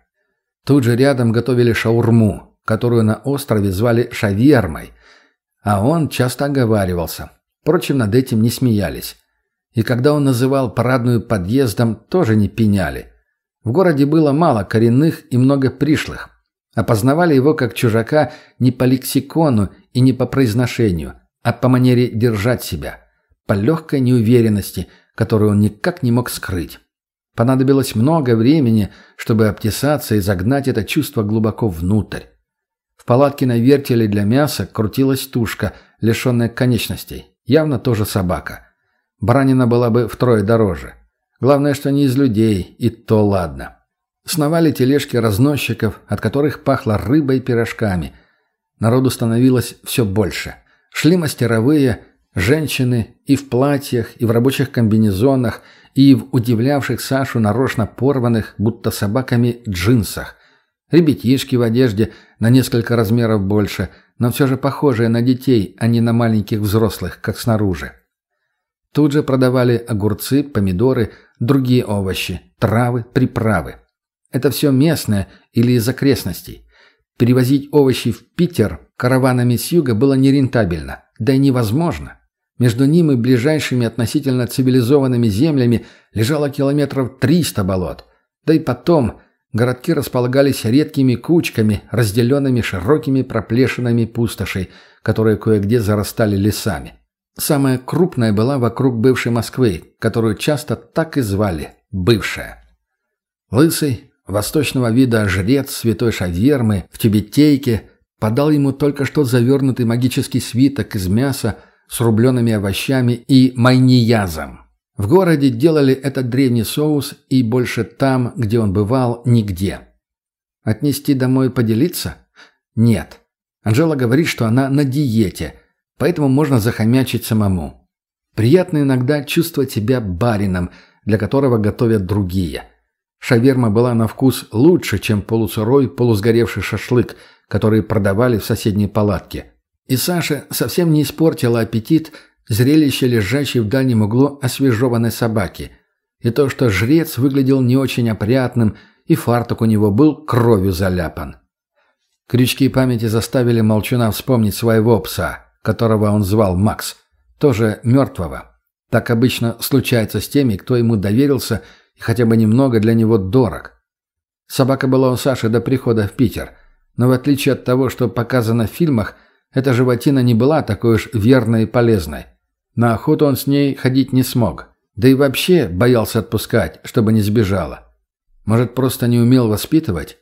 Тут же рядом готовили шаурму, которую на острове звали шавермой – а он часто оговаривался. Впрочем, над этим не смеялись. И когда он называл парадную подъездом, тоже не пеняли. В городе было мало коренных и много пришлых. Опознавали его как чужака не по лексикону и не по произношению, а по манере держать себя, по легкой неуверенности, которую он никак не мог скрыть. Понадобилось много времени, чтобы обтесаться и загнать это чувство глубоко внутрь. В палатке на вертеле для мяса крутилась тушка, лишенная конечностей. Явно тоже собака. Баранина была бы втрое дороже. Главное, что не из людей, и то ладно. Сновали тележки разносчиков, от которых пахло рыбой и пирожками. Народу становилось все больше. Шли мастеровые, женщины и в платьях, и в рабочих комбинезонах, и в удивлявших Сашу нарочно порванных, будто собаками, джинсах. Ребятишки в одежде на несколько размеров больше, но все же похожие на детей, а не на маленьких взрослых, как снаружи. Тут же продавали огурцы, помидоры, другие овощи, травы, приправы. Это все местное или из окрестностей. Перевозить овощи в Питер караванами с юга было нерентабельно, да и невозможно. Между ним и ближайшими относительно цивилизованными землями лежало километров 300 болот. Да и потом городки располагались редкими кучками, разделенными широкими проплешинами пустошей, которые кое-где зарастали лесами. Самая крупная была вокруг бывшей Москвы, которую часто так и звали «бывшая». Лысый, восточного вида жрец святой Шавермы в тюбетейке подал ему только что завернутый магический свиток из мяса с рубленными овощами и майниязом. В городе делали этот древний соус и больше там, где он бывал, нигде. Отнести домой поделиться? Нет. Анжела говорит, что она на диете, поэтому можно захомячить самому. Приятно иногда чувствовать себя барином, для которого готовят другие. Шаверма была на вкус лучше, чем полусырой, полусгоревший шашлык, который продавали в соседней палатке. И Саше совсем не испортило аппетит зрелище лежащей в дальнем углу освежеванной собаки. И то, что жрец выглядел не очень опрятным, и фартук у него был кровью заляпан. Крючки памяти заставили Молчуна вспомнить своего пса, которого он звал Макс, тоже мертвого. Так обычно случается с теми, кто ему доверился – и хотя бы немного для него дорог. Собака была у Саши до прихода в Питер, но в отличие от того, что показано в фильмах, эта животина не была такой уж верной и полезной. На охоту он с ней ходить не смог, да и вообще боялся отпускать, чтобы не сбежала. Может, просто не умел воспитывать?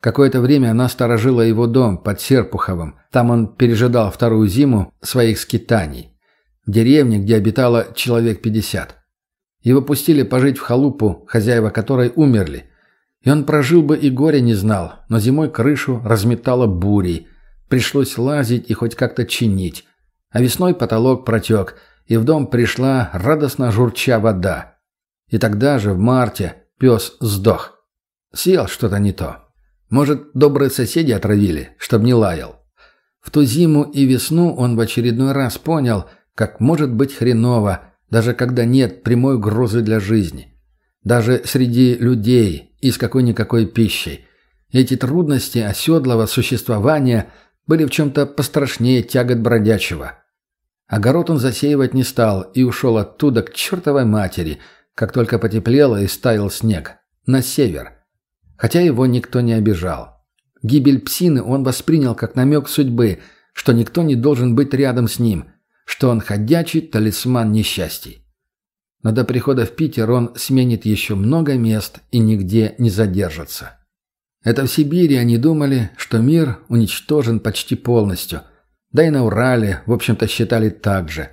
Какое-то время она сторожила его дом под Серпуховым. Там он пережидал вторую зиму своих скитаний. В деревне, где обитало человек пятьдесят. Его пустили пожить в халупу, хозяева которой умерли. И он прожил бы и горя не знал, но зимой крышу разметало бурей. Пришлось лазить и хоть как-то чинить. А весной потолок протек, и в дом пришла радостно журча вода. И тогда же, в марте, пес сдох. Съел что-то не то. Может, добрые соседи отравили, чтоб не лаял. В ту зиму и весну он в очередной раз понял, как может быть хреново, даже когда нет прямой угрозы для жизни. Даже среди людей и с какой-никакой пищей. Эти трудности оседлого существования были в чем-то пострашнее тягот бродячего. Огород он засеивать не стал и ушел оттуда к чертовой матери, как только потеплело и стаял снег. На север. Хотя его никто не обижал. Гибель псины он воспринял как намек судьбы, что никто не должен быть рядом с ним – что он ходячий талисман несчастий. Но до прихода в Питер он сменит еще много мест и нигде не задержится. Это в Сибири они думали, что мир уничтожен почти полностью. Да и на Урале, в общем-то, считали так же.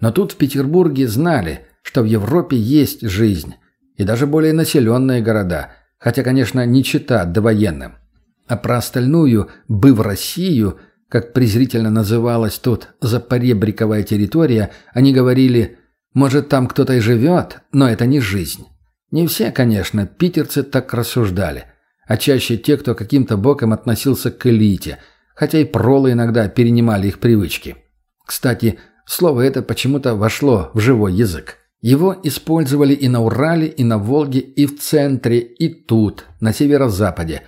Но тут в Петербурге знали, что в Европе есть жизнь. И даже более населенные города. Хотя, конечно, не чита довоенным. А про остальную «бы в Россию» – как презрительно называлась тут запоребриковая территория, они говорили «может, там кто-то и живет, но это не жизнь». Не все, конечно, питерцы так рассуждали, а чаще те, кто каким-то боком относился к элите, хотя и пролы иногда перенимали их привычки. Кстати, слово это почему-то вошло в живой язык. Его использовали и на Урале, и на Волге, и в центре, и тут, на северо-западе.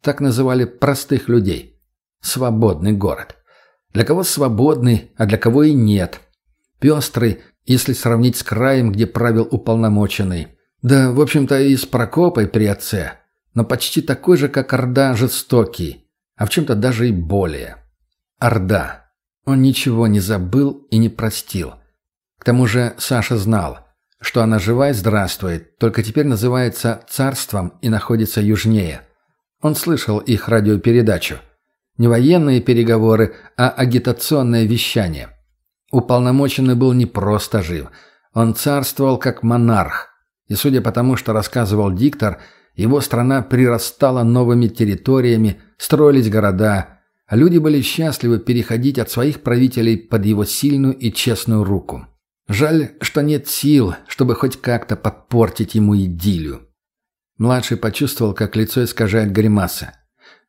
Так называли простых людей. Свободный город. Для кого свободный, а для кого и нет. Пестрый, если сравнить с краем, где правил уполномоченный. Да, в общем-то, и с Прокопой при отце. Но почти такой же, как Орда, жестокий. А в чем-то даже и более. Орда. Он ничего не забыл и не простил. К тому же Саша знал, что она жива и здравствует, только теперь называется царством и находится южнее. Он слышал их радиопередачу – не военные переговоры, а агитационное вещание. Уполномоченный был не просто жив. Он царствовал как монарх. И судя по тому, что рассказывал диктор, его страна прирастала новыми территориями, строились города, а люди были счастливы переходить от своих правителей под его сильную и честную руку. Жаль, что нет сил, чтобы хоть как-то подпортить ему идиллию. Младший почувствовал, как лицо искажает гримаса.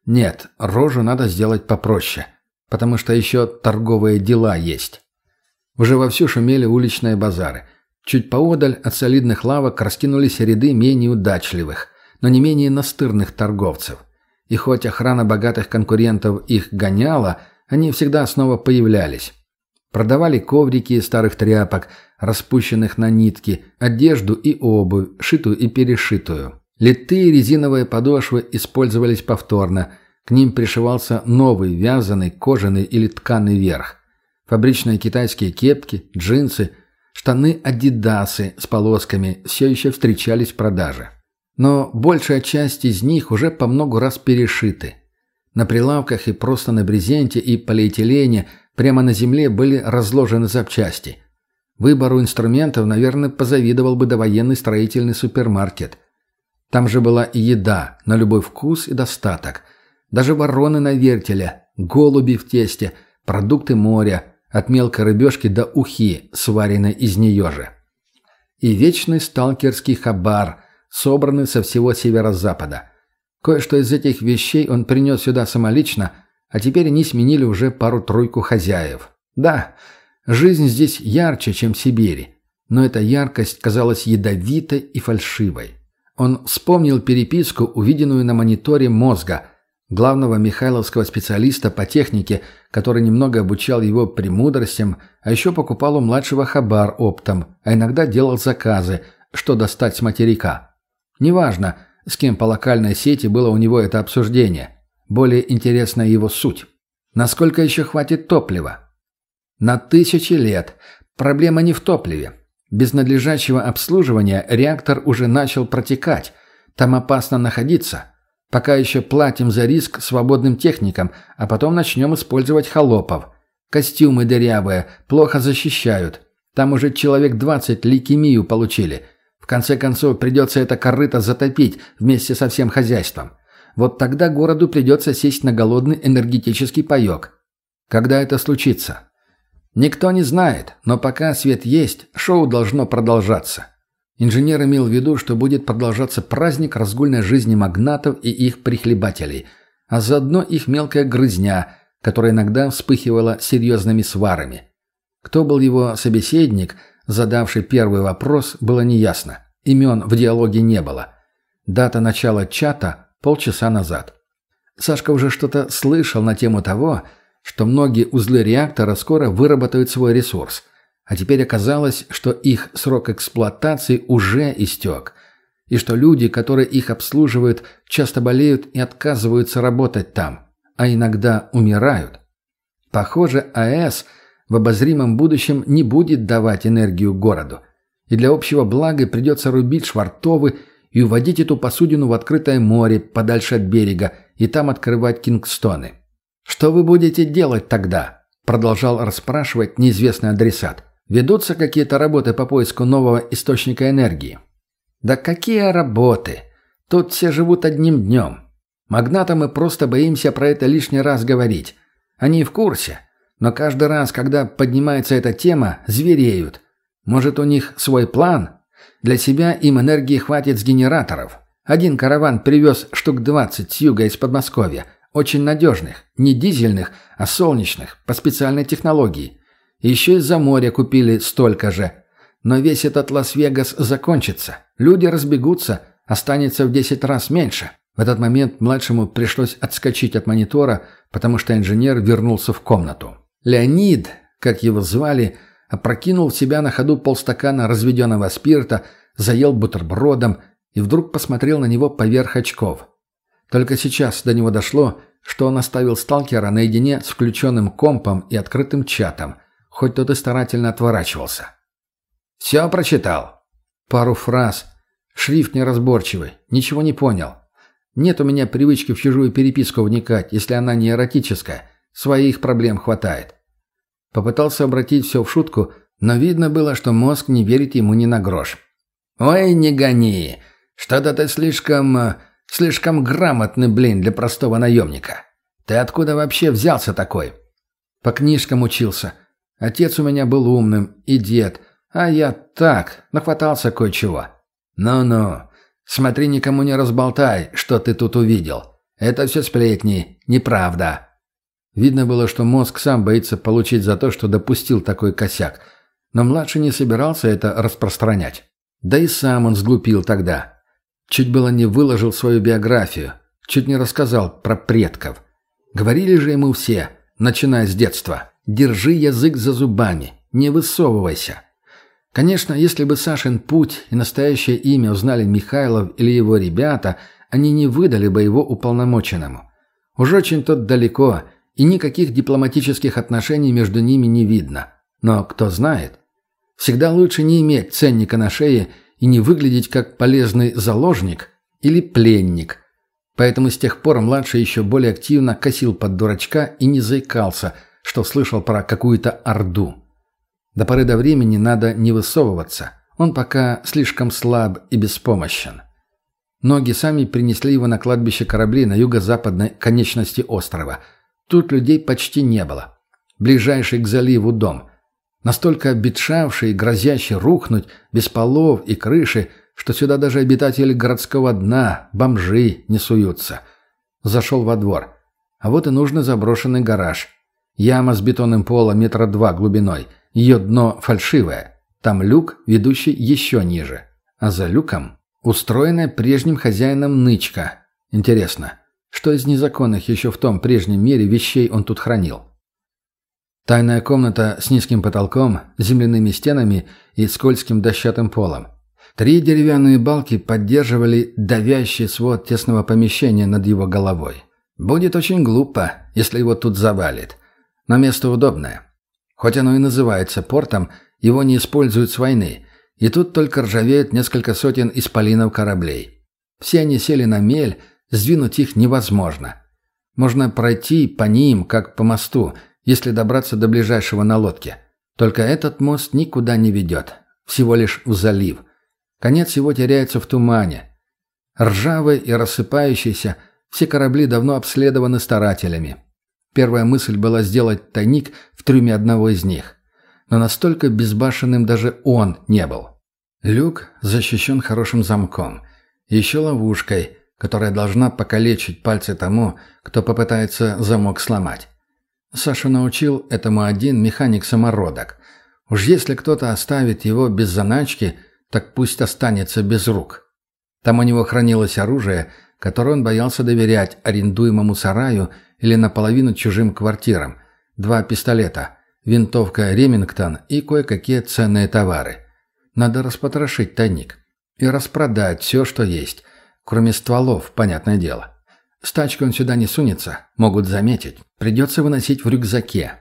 Нет, рожу надо сделать попроще, потому что еще торговые дела есть. Уже вовсю шумели уличные базары. Чуть поодаль от солидных лавок раскинулись ряды менее удачливых. Но не менее настырных торговцев. И хоть охрана богатых конкурентов их гоняла, они всегда снова появлялись. Продавали коврики из старых тряпок, распущенных на нитки, одежду и обувь, шитую и перешитую. Литые резиновые подошвы использовались повторно, к ним пришивался новый вязаный, кожаный или тканый верх. Фабричные китайские кепки, джинсы, штаны-адидасы с полосками все еще встречались в продаже. Но большая часть из них уже по много раз перешиты. На прилавках и просто на брезенте и полиэтилене прямо на земле были разложены запчасти. Выбору инструментов, наверное, позавидовал бы довоенный строительный супермаркет. Там же была и еда на любой вкус и достаток. Даже вороны на вертеле, голуби в тесте, продукты моря, от мелкой рыбешки до ухи, сваренной из нее же. И вечный сталкерский хабар, собранный со всего северо-запада. Кое-что из этих вещей он принес сюда самолично, а теперь они сменили уже пару-тройку хозяев. Да, жизнь здесь ярче, чем в Сибири, но эта яркость казалась ядовитой и фальшивой. Он вспомнил переписку, увиденную на мониторе мозга, главного михайловского специалиста по технике, который немного обучал его премудростям, а еще покупал у младшего хабар оптом, а иногда делал заказы, что достать с материка. Неважно, с кем по локальной сети было у него это обсуждение. Более интересна его суть. Насколько еще хватит топлива? На тысячи лет. Проблема не в топливе. Без надлежащего обслуживания реактор уже начал протекать. Там опасно находиться. Пока еще платим за риск свободным техникам, а потом начнем использовать холопов. Костюмы дырявые, плохо защищают. Там уже человек 20 лейкемию получили. Конце концов, придется это корыто затопить вместе со всем хозяйством. Вот тогда городу придется сесть на голодный энергетический паек. Когда это случится? Никто не знает, но пока свет есть, шоу должно продолжаться. Инженер имел в виду, что будет продолжаться праздник разгульной жизни магнатов и их прихлебателей, а заодно их мелкая грызня, которая иногда вспыхивала серьезными сварами. Кто был его собеседник – задавший первый вопрос, было неясно. Имен в диалоге не было. Дата начала чата – полчаса назад. Сашка уже что-то слышал на тему того, что многие узлы реактора скоро выработают свой ресурс. А теперь оказалось, что их срок эксплуатации уже истек. И что люди, которые их обслуживают, часто болеют и отказываются работать там. А иногда умирают. Похоже, АЭС – в обозримом будущем не будет давать энергию городу. И для общего блага придется рубить швартовы и уводить эту посудину в открытое море подальше от берега и там открывать кингстоны. «Что вы будете делать тогда?» – продолжал расспрашивать неизвестный адресат. «Ведутся какие-то работы по поиску нового источника энергии?» «Да какие работы? Тут все живут одним днем. Магнатам мы просто боимся про это лишний раз говорить. Они в курсе. Но каждый раз, когда поднимается эта тема, звереют. Может, у них свой план? Для себя им энергии хватит с генераторов. Один караван привез штук 20 с юга из Подмосковья. Очень надежных. Не дизельных, а солнечных, по специальной технологии. Еще из-за моря купили столько же. Но весь этот Лас-Вегас закончится. Люди разбегутся, останется в 10 раз меньше. В этот момент младшему пришлось отскочить от монитора, потому что инженер вернулся в комнату. Леонид, как его звали, опрокинул в себя на ходу полстакана разведенного спирта, заел бутербродом и вдруг посмотрел на него поверх очков. Только сейчас до него дошло, что он оставил сталкера наедине с включенным компом и открытым чатом, хоть тот и старательно отворачивался. «Все прочитал?» «Пару фраз. Шрифт неразборчивый. Ничего не понял. Нет у меня привычки в чужую переписку вникать, если она не эротическая. Своих проблем хватает. Попытался обратить все в шутку, но видно было, что мозг не верит ему ни на грош. «Ой, не гони! Что-то ты слишком... слишком грамотный, блин, для простого наемника. Ты откуда вообще взялся такой?» «По книжкам учился. Отец у меня был умным, и дед. А я так, нахватался кое-чего». «Ну-ну, смотри, никому не разболтай, что ты тут увидел. Это все сплетни, неправда». Видно было, что мозг сам боится получить за то, что допустил такой косяк. Но младший не собирался это распространять. Да и сам он сглупил тогда. Чуть было не выложил свою биографию, чуть не рассказал про предков. Говорили же ему все, начиная с детства, «Держи язык за зубами, не высовывайся». Конечно, если бы Сашин путь и настоящее имя узнали Михайлов или его ребята, они не выдали бы его уполномоченному. Уж очень тот далеко, и никаких дипломатических отношений между ними не видно. Но кто знает? Всегда лучше не иметь ценника на шее и не выглядеть как полезный заложник или пленник. Поэтому с тех пор младший еще более активно косил под дурачка и не заикался, что слышал про какую-то орду. До поры до времени надо не высовываться. Он пока слишком слаб и беспомощен. Ноги сами принесли его на кладбище кораблей на юго-западной конечности острова. Тут людей почти не было. Ближайший к заливу дом. Настолько обетшавший и грозящий рухнуть, без полов и крыши, что сюда даже обитатели городского дна, бомжи, не суются. Зашел во двор. А вот и нужный заброшенный гараж. Яма с бетонным полом метра два глубиной – ее дно фальшивое. Там люк, ведущий еще ниже. А за люком устроенная прежним хозяином нычка. Интересно, что из незаконных еще в том прежнем мире вещей он тут хранил? Тайная комната с низким потолком, земляными стенами и скользким дощатым полом. Три деревянные балки поддерживали давящий свод тесного помещения над его головой. Будет очень глупо, если его тут завалит. Но место удобное. Хоть оно и называется портом, его не используют с войны, и тут только ржавеют несколько сотен исполинов кораблей. Все они сели на мель, сдвинуть их невозможно. Можно пройти по ним, как по мосту, если добраться до ближайшего на лодке. Только этот мост никуда не ведет, всего лишь в залив. Конец его теряется в тумане. Ржавый и рассыпающийся, все корабли давно обследованы старателями. Первая мысль была сделать тайник в трюме одного из них. Но настолько безбашенным даже он не был. Люк защищен хорошим замком. Еще ловушкой, которая должна покалечить пальцы тому, кто попытается замок сломать. Саша научил этому один механик-самородок. Уж если кто-то оставит его без заначки, так пусть останется без рук. Там у него хранилось оружие, которое он боялся доверять арендуемому сараю или наполовину чужим квартирам, два пистолета, винтовка «Ремингтон» и кое-какие ценные товары. Надо распотрошить тайник и распродать все, что есть, кроме стволов, понятное дело. С тачкой он сюда не сунется, могут заметить. Придется выносить в рюкзаке.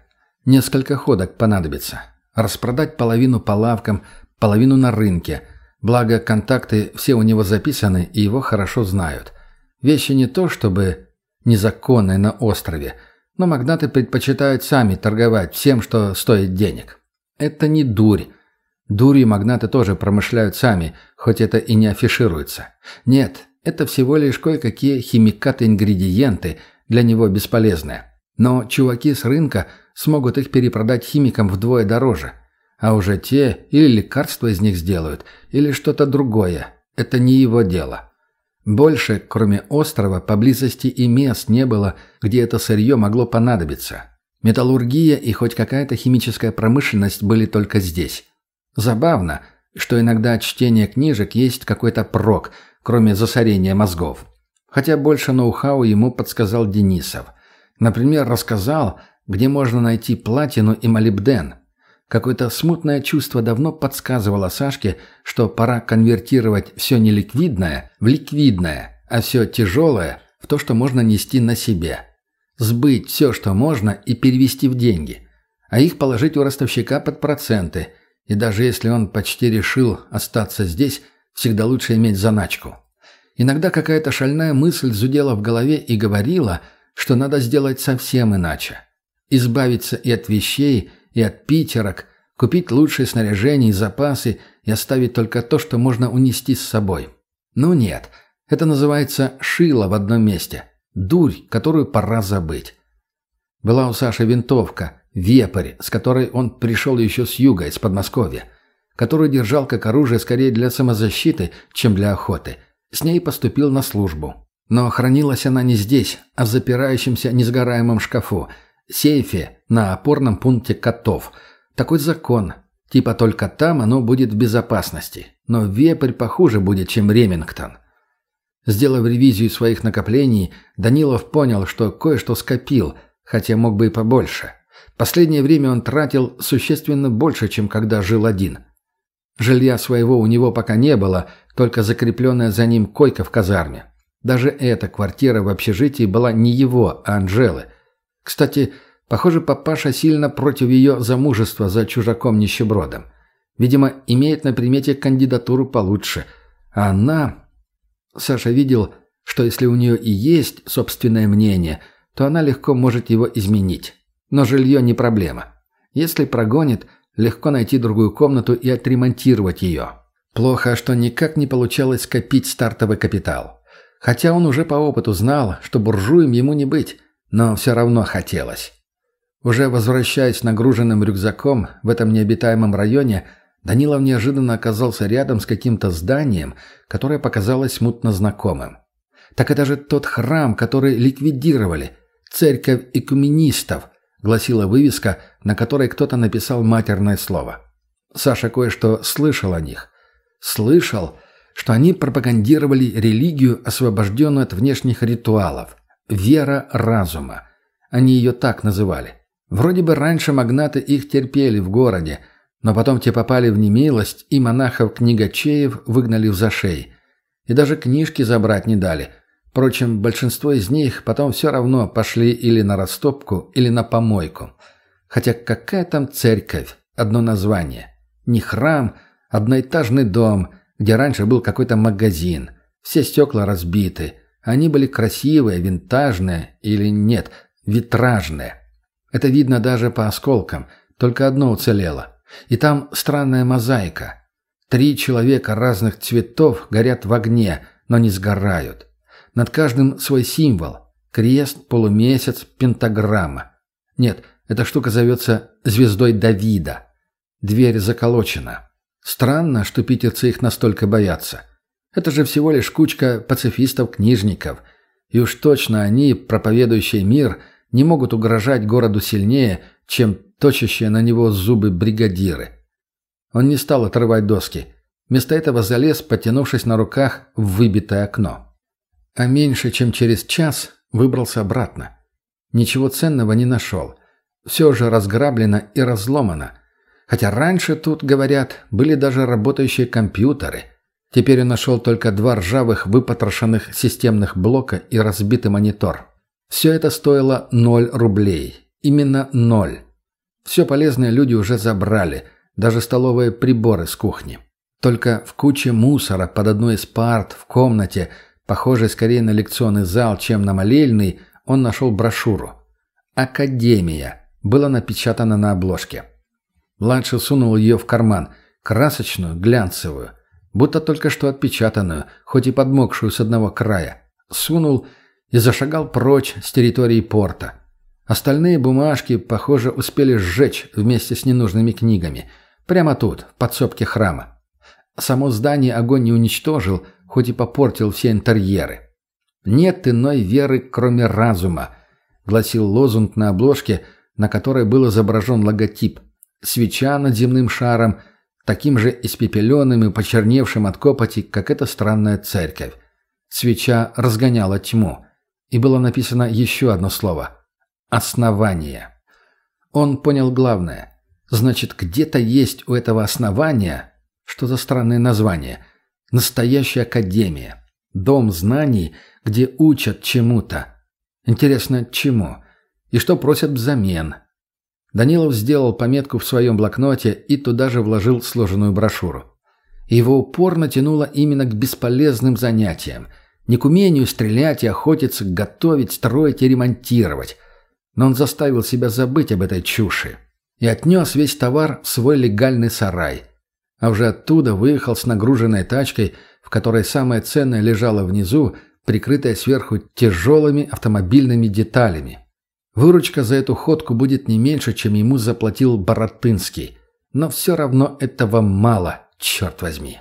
Несколько ходок понадобится. Распродать половину по лавкам, половину на рынке. Благо, контакты все у него записаны и его хорошо знают. Вещи не то, чтобы незаконной на острове, но магнаты предпочитают сами торговать всем, что стоит денег. Это не дурь. Дурью магнаты тоже промышляют сами, хоть это и не афишируется. Нет, это всего лишь кое-какие химикаты-ингредиенты, для него бесполезные. Но чуваки с рынка смогут их перепродать химикам вдвое дороже. А уже те или лекарства из них сделают, или что-то другое. Это не его дело. Больше, кроме острова, поблизости и мест не было, где это сырье могло понадобиться. Металлургия и хоть какая-то химическая промышленность были только здесь. Забавно, что иногда от чтения книжек есть какой-то прок, кроме засорения мозгов. Хотя больше ноу-хау ему подсказал Денисов. Например, рассказал, где можно найти платину и молибден – Какое-то смутное чувство давно подсказывало Сашке, что пора конвертировать все неликвидное в ликвидное, а все тяжелое в то, что можно нести на себе. Сбыть все, что можно, и перевести в деньги. А их положить у ростовщика под проценты. И даже если он почти решил остаться здесь, всегда лучше иметь заначку. Иногда какая-то шальная мысль зудела в голове и говорила, что надо сделать совсем иначе. Избавиться и от вещей – и от питерок, купить лучшее снаряжение и запасы и оставить только то, что можно унести с собой. Ну нет, это называется шило в одном месте. Дурь, которую пора забыть. Была у Саши винтовка, вепрь, с которой он пришел еще с юга, из Подмосковья, которую держал как оружие скорее для самозащиты, чем для охоты. С ней поступил на службу. Но хранилась она не здесь, а в запирающемся несгораемом шкафу – сейфе на опорном пункте котов. Такой закон. Типа только там оно будет в безопасности. Но вепрь похуже будет, чем Ремингтон. Сделав ревизию своих накоплений, Данилов понял, что кое-что скопил, хотя мог бы и побольше. Последнее время он тратил существенно больше, чем когда жил один. Жилья своего у него пока не было, только закрепленная за ним койка в казарме. Даже эта квартира в общежитии была не его, а Анжелы. Кстати, похоже, папаша сильно против ее замужества за чужаком-нищебродом. Видимо, имеет на примете кандидатуру получше. А она... Саша видел, что если у нее и есть собственное мнение, то она легко может его изменить. Но жилье не проблема. Если прогонит, легко найти другую комнату и отремонтировать ее. Плохо, что никак не получалось скопить стартовый капитал. Хотя он уже по опыту знал, что буржуем ему не быть, но все равно хотелось. Уже возвращаясь нагруженным рюкзаком в этом необитаемом районе, Данилов неожиданно оказался рядом с каким-то зданием, которое показалось смутно знакомым. «Так это же тот храм, который ликвидировали. Церковь экуменистов», — гласила вывеска, на которой кто-то написал матерное слово. Саша кое-что слышал о них. Слышал, что они пропагандировали религию, освобожденную от внешних ритуалов. Вера разума. Они ее так называли. Вроде бы раньше магнаты их терпели в городе, но потом те попали в немилость, и монахов-книгачеев выгнали в зашей. И даже книжки забрать не дали. Впрочем, большинство из них потом все равно пошли или на растопку, или на помойку. Хотя какая там церковь? Одно название. Не храм, одноэтажный дом – где раньше был какой-то магазин. Все стекла разбиты. Они были красивые, винтажные или нет, витражные. Это видно даже по осколкам. Только одно уцелело. И там странная мозаика. Три человека разных цветов горят в огне, но не сгорают. Над каждым свой символ. Крест, полумесяц, пентаграмма. Нет, эта штука зовется звездой Давида. Дверь заколочена. Странно, что питерцы их настолько боятся. Это же всего лишь кучка пацифистов-книжников. И уж точно они, проповедующие мир, не могут угрожать городу сильнее, чем точащие на него зубы бригадиры. Он не стал отрывать доски. Вместо этого залез, потянувшись на руках, в выбитое окно. А меньше чем через час выбрался обратно. Ничего ценного не нашел. Все же разграблено и разломано. Хотя раньше тут, говорят, были даже работающие компьютеры. Теперь он нашел только два ржавых выпотрошенных системных блока и разбитый монитор. Все это стоило ноль рублей. Именно ноль. Все полезное люди уже забрали, даже столовые приборы с кухни. Только в куче мусора под одной из парт в комнате, похожей скорее на лекционный зал, чем на молельный, он нашел брошюру. «Академия» было напечатано на обложке. Младший сунул ее в карман, красочную, глянцевую, будто только что отпечатанную, хоть и подмокшую с одного края. Сунул и зашагал прочь с территории порта. Остальные бумажки, похоже, успели сжечь вместе с ненужными книгами. Прямо тут, в подсобке храма. Само здание огонь не уничтожил, хоть и попортил все интерьеры. «Нет иной веры, кроме разума», — гласил лозунг на обложке, на которой был изображен логотип Свеча над земным шаром, таким же испепеленным и почерневшим от копоти, как эта странная церковь. Свеча разгоняла тьму. И было написано еще одно слово – «основание». Он понял главное. Значит, где-то есть у этого основания, что за странное название, настоящая академия, дом знаний, где учат чему-то. Интересно, чему? И что просят взамен? Данилов сделал пометку в своем блокноте и туда же вложил сложенную брошюру. Его упорно тянуло именно к бесполезным занятиям. Не к умению стрелять и охотиться, готовить, строить и ремонтировать. Но он заставил себя забыть об этой чуши. И отнес весь товар в свой легальный сарай. А уже оттуда выехал с нагруженной тачкой, в которой самое ценное лежало внизу, прикрытая сверху тяжелыми автомобильными деталями. Выручка за эту ходку будет не меньше, чем ему заплатил Боротынский. Но все равно этого мало, черт возьми.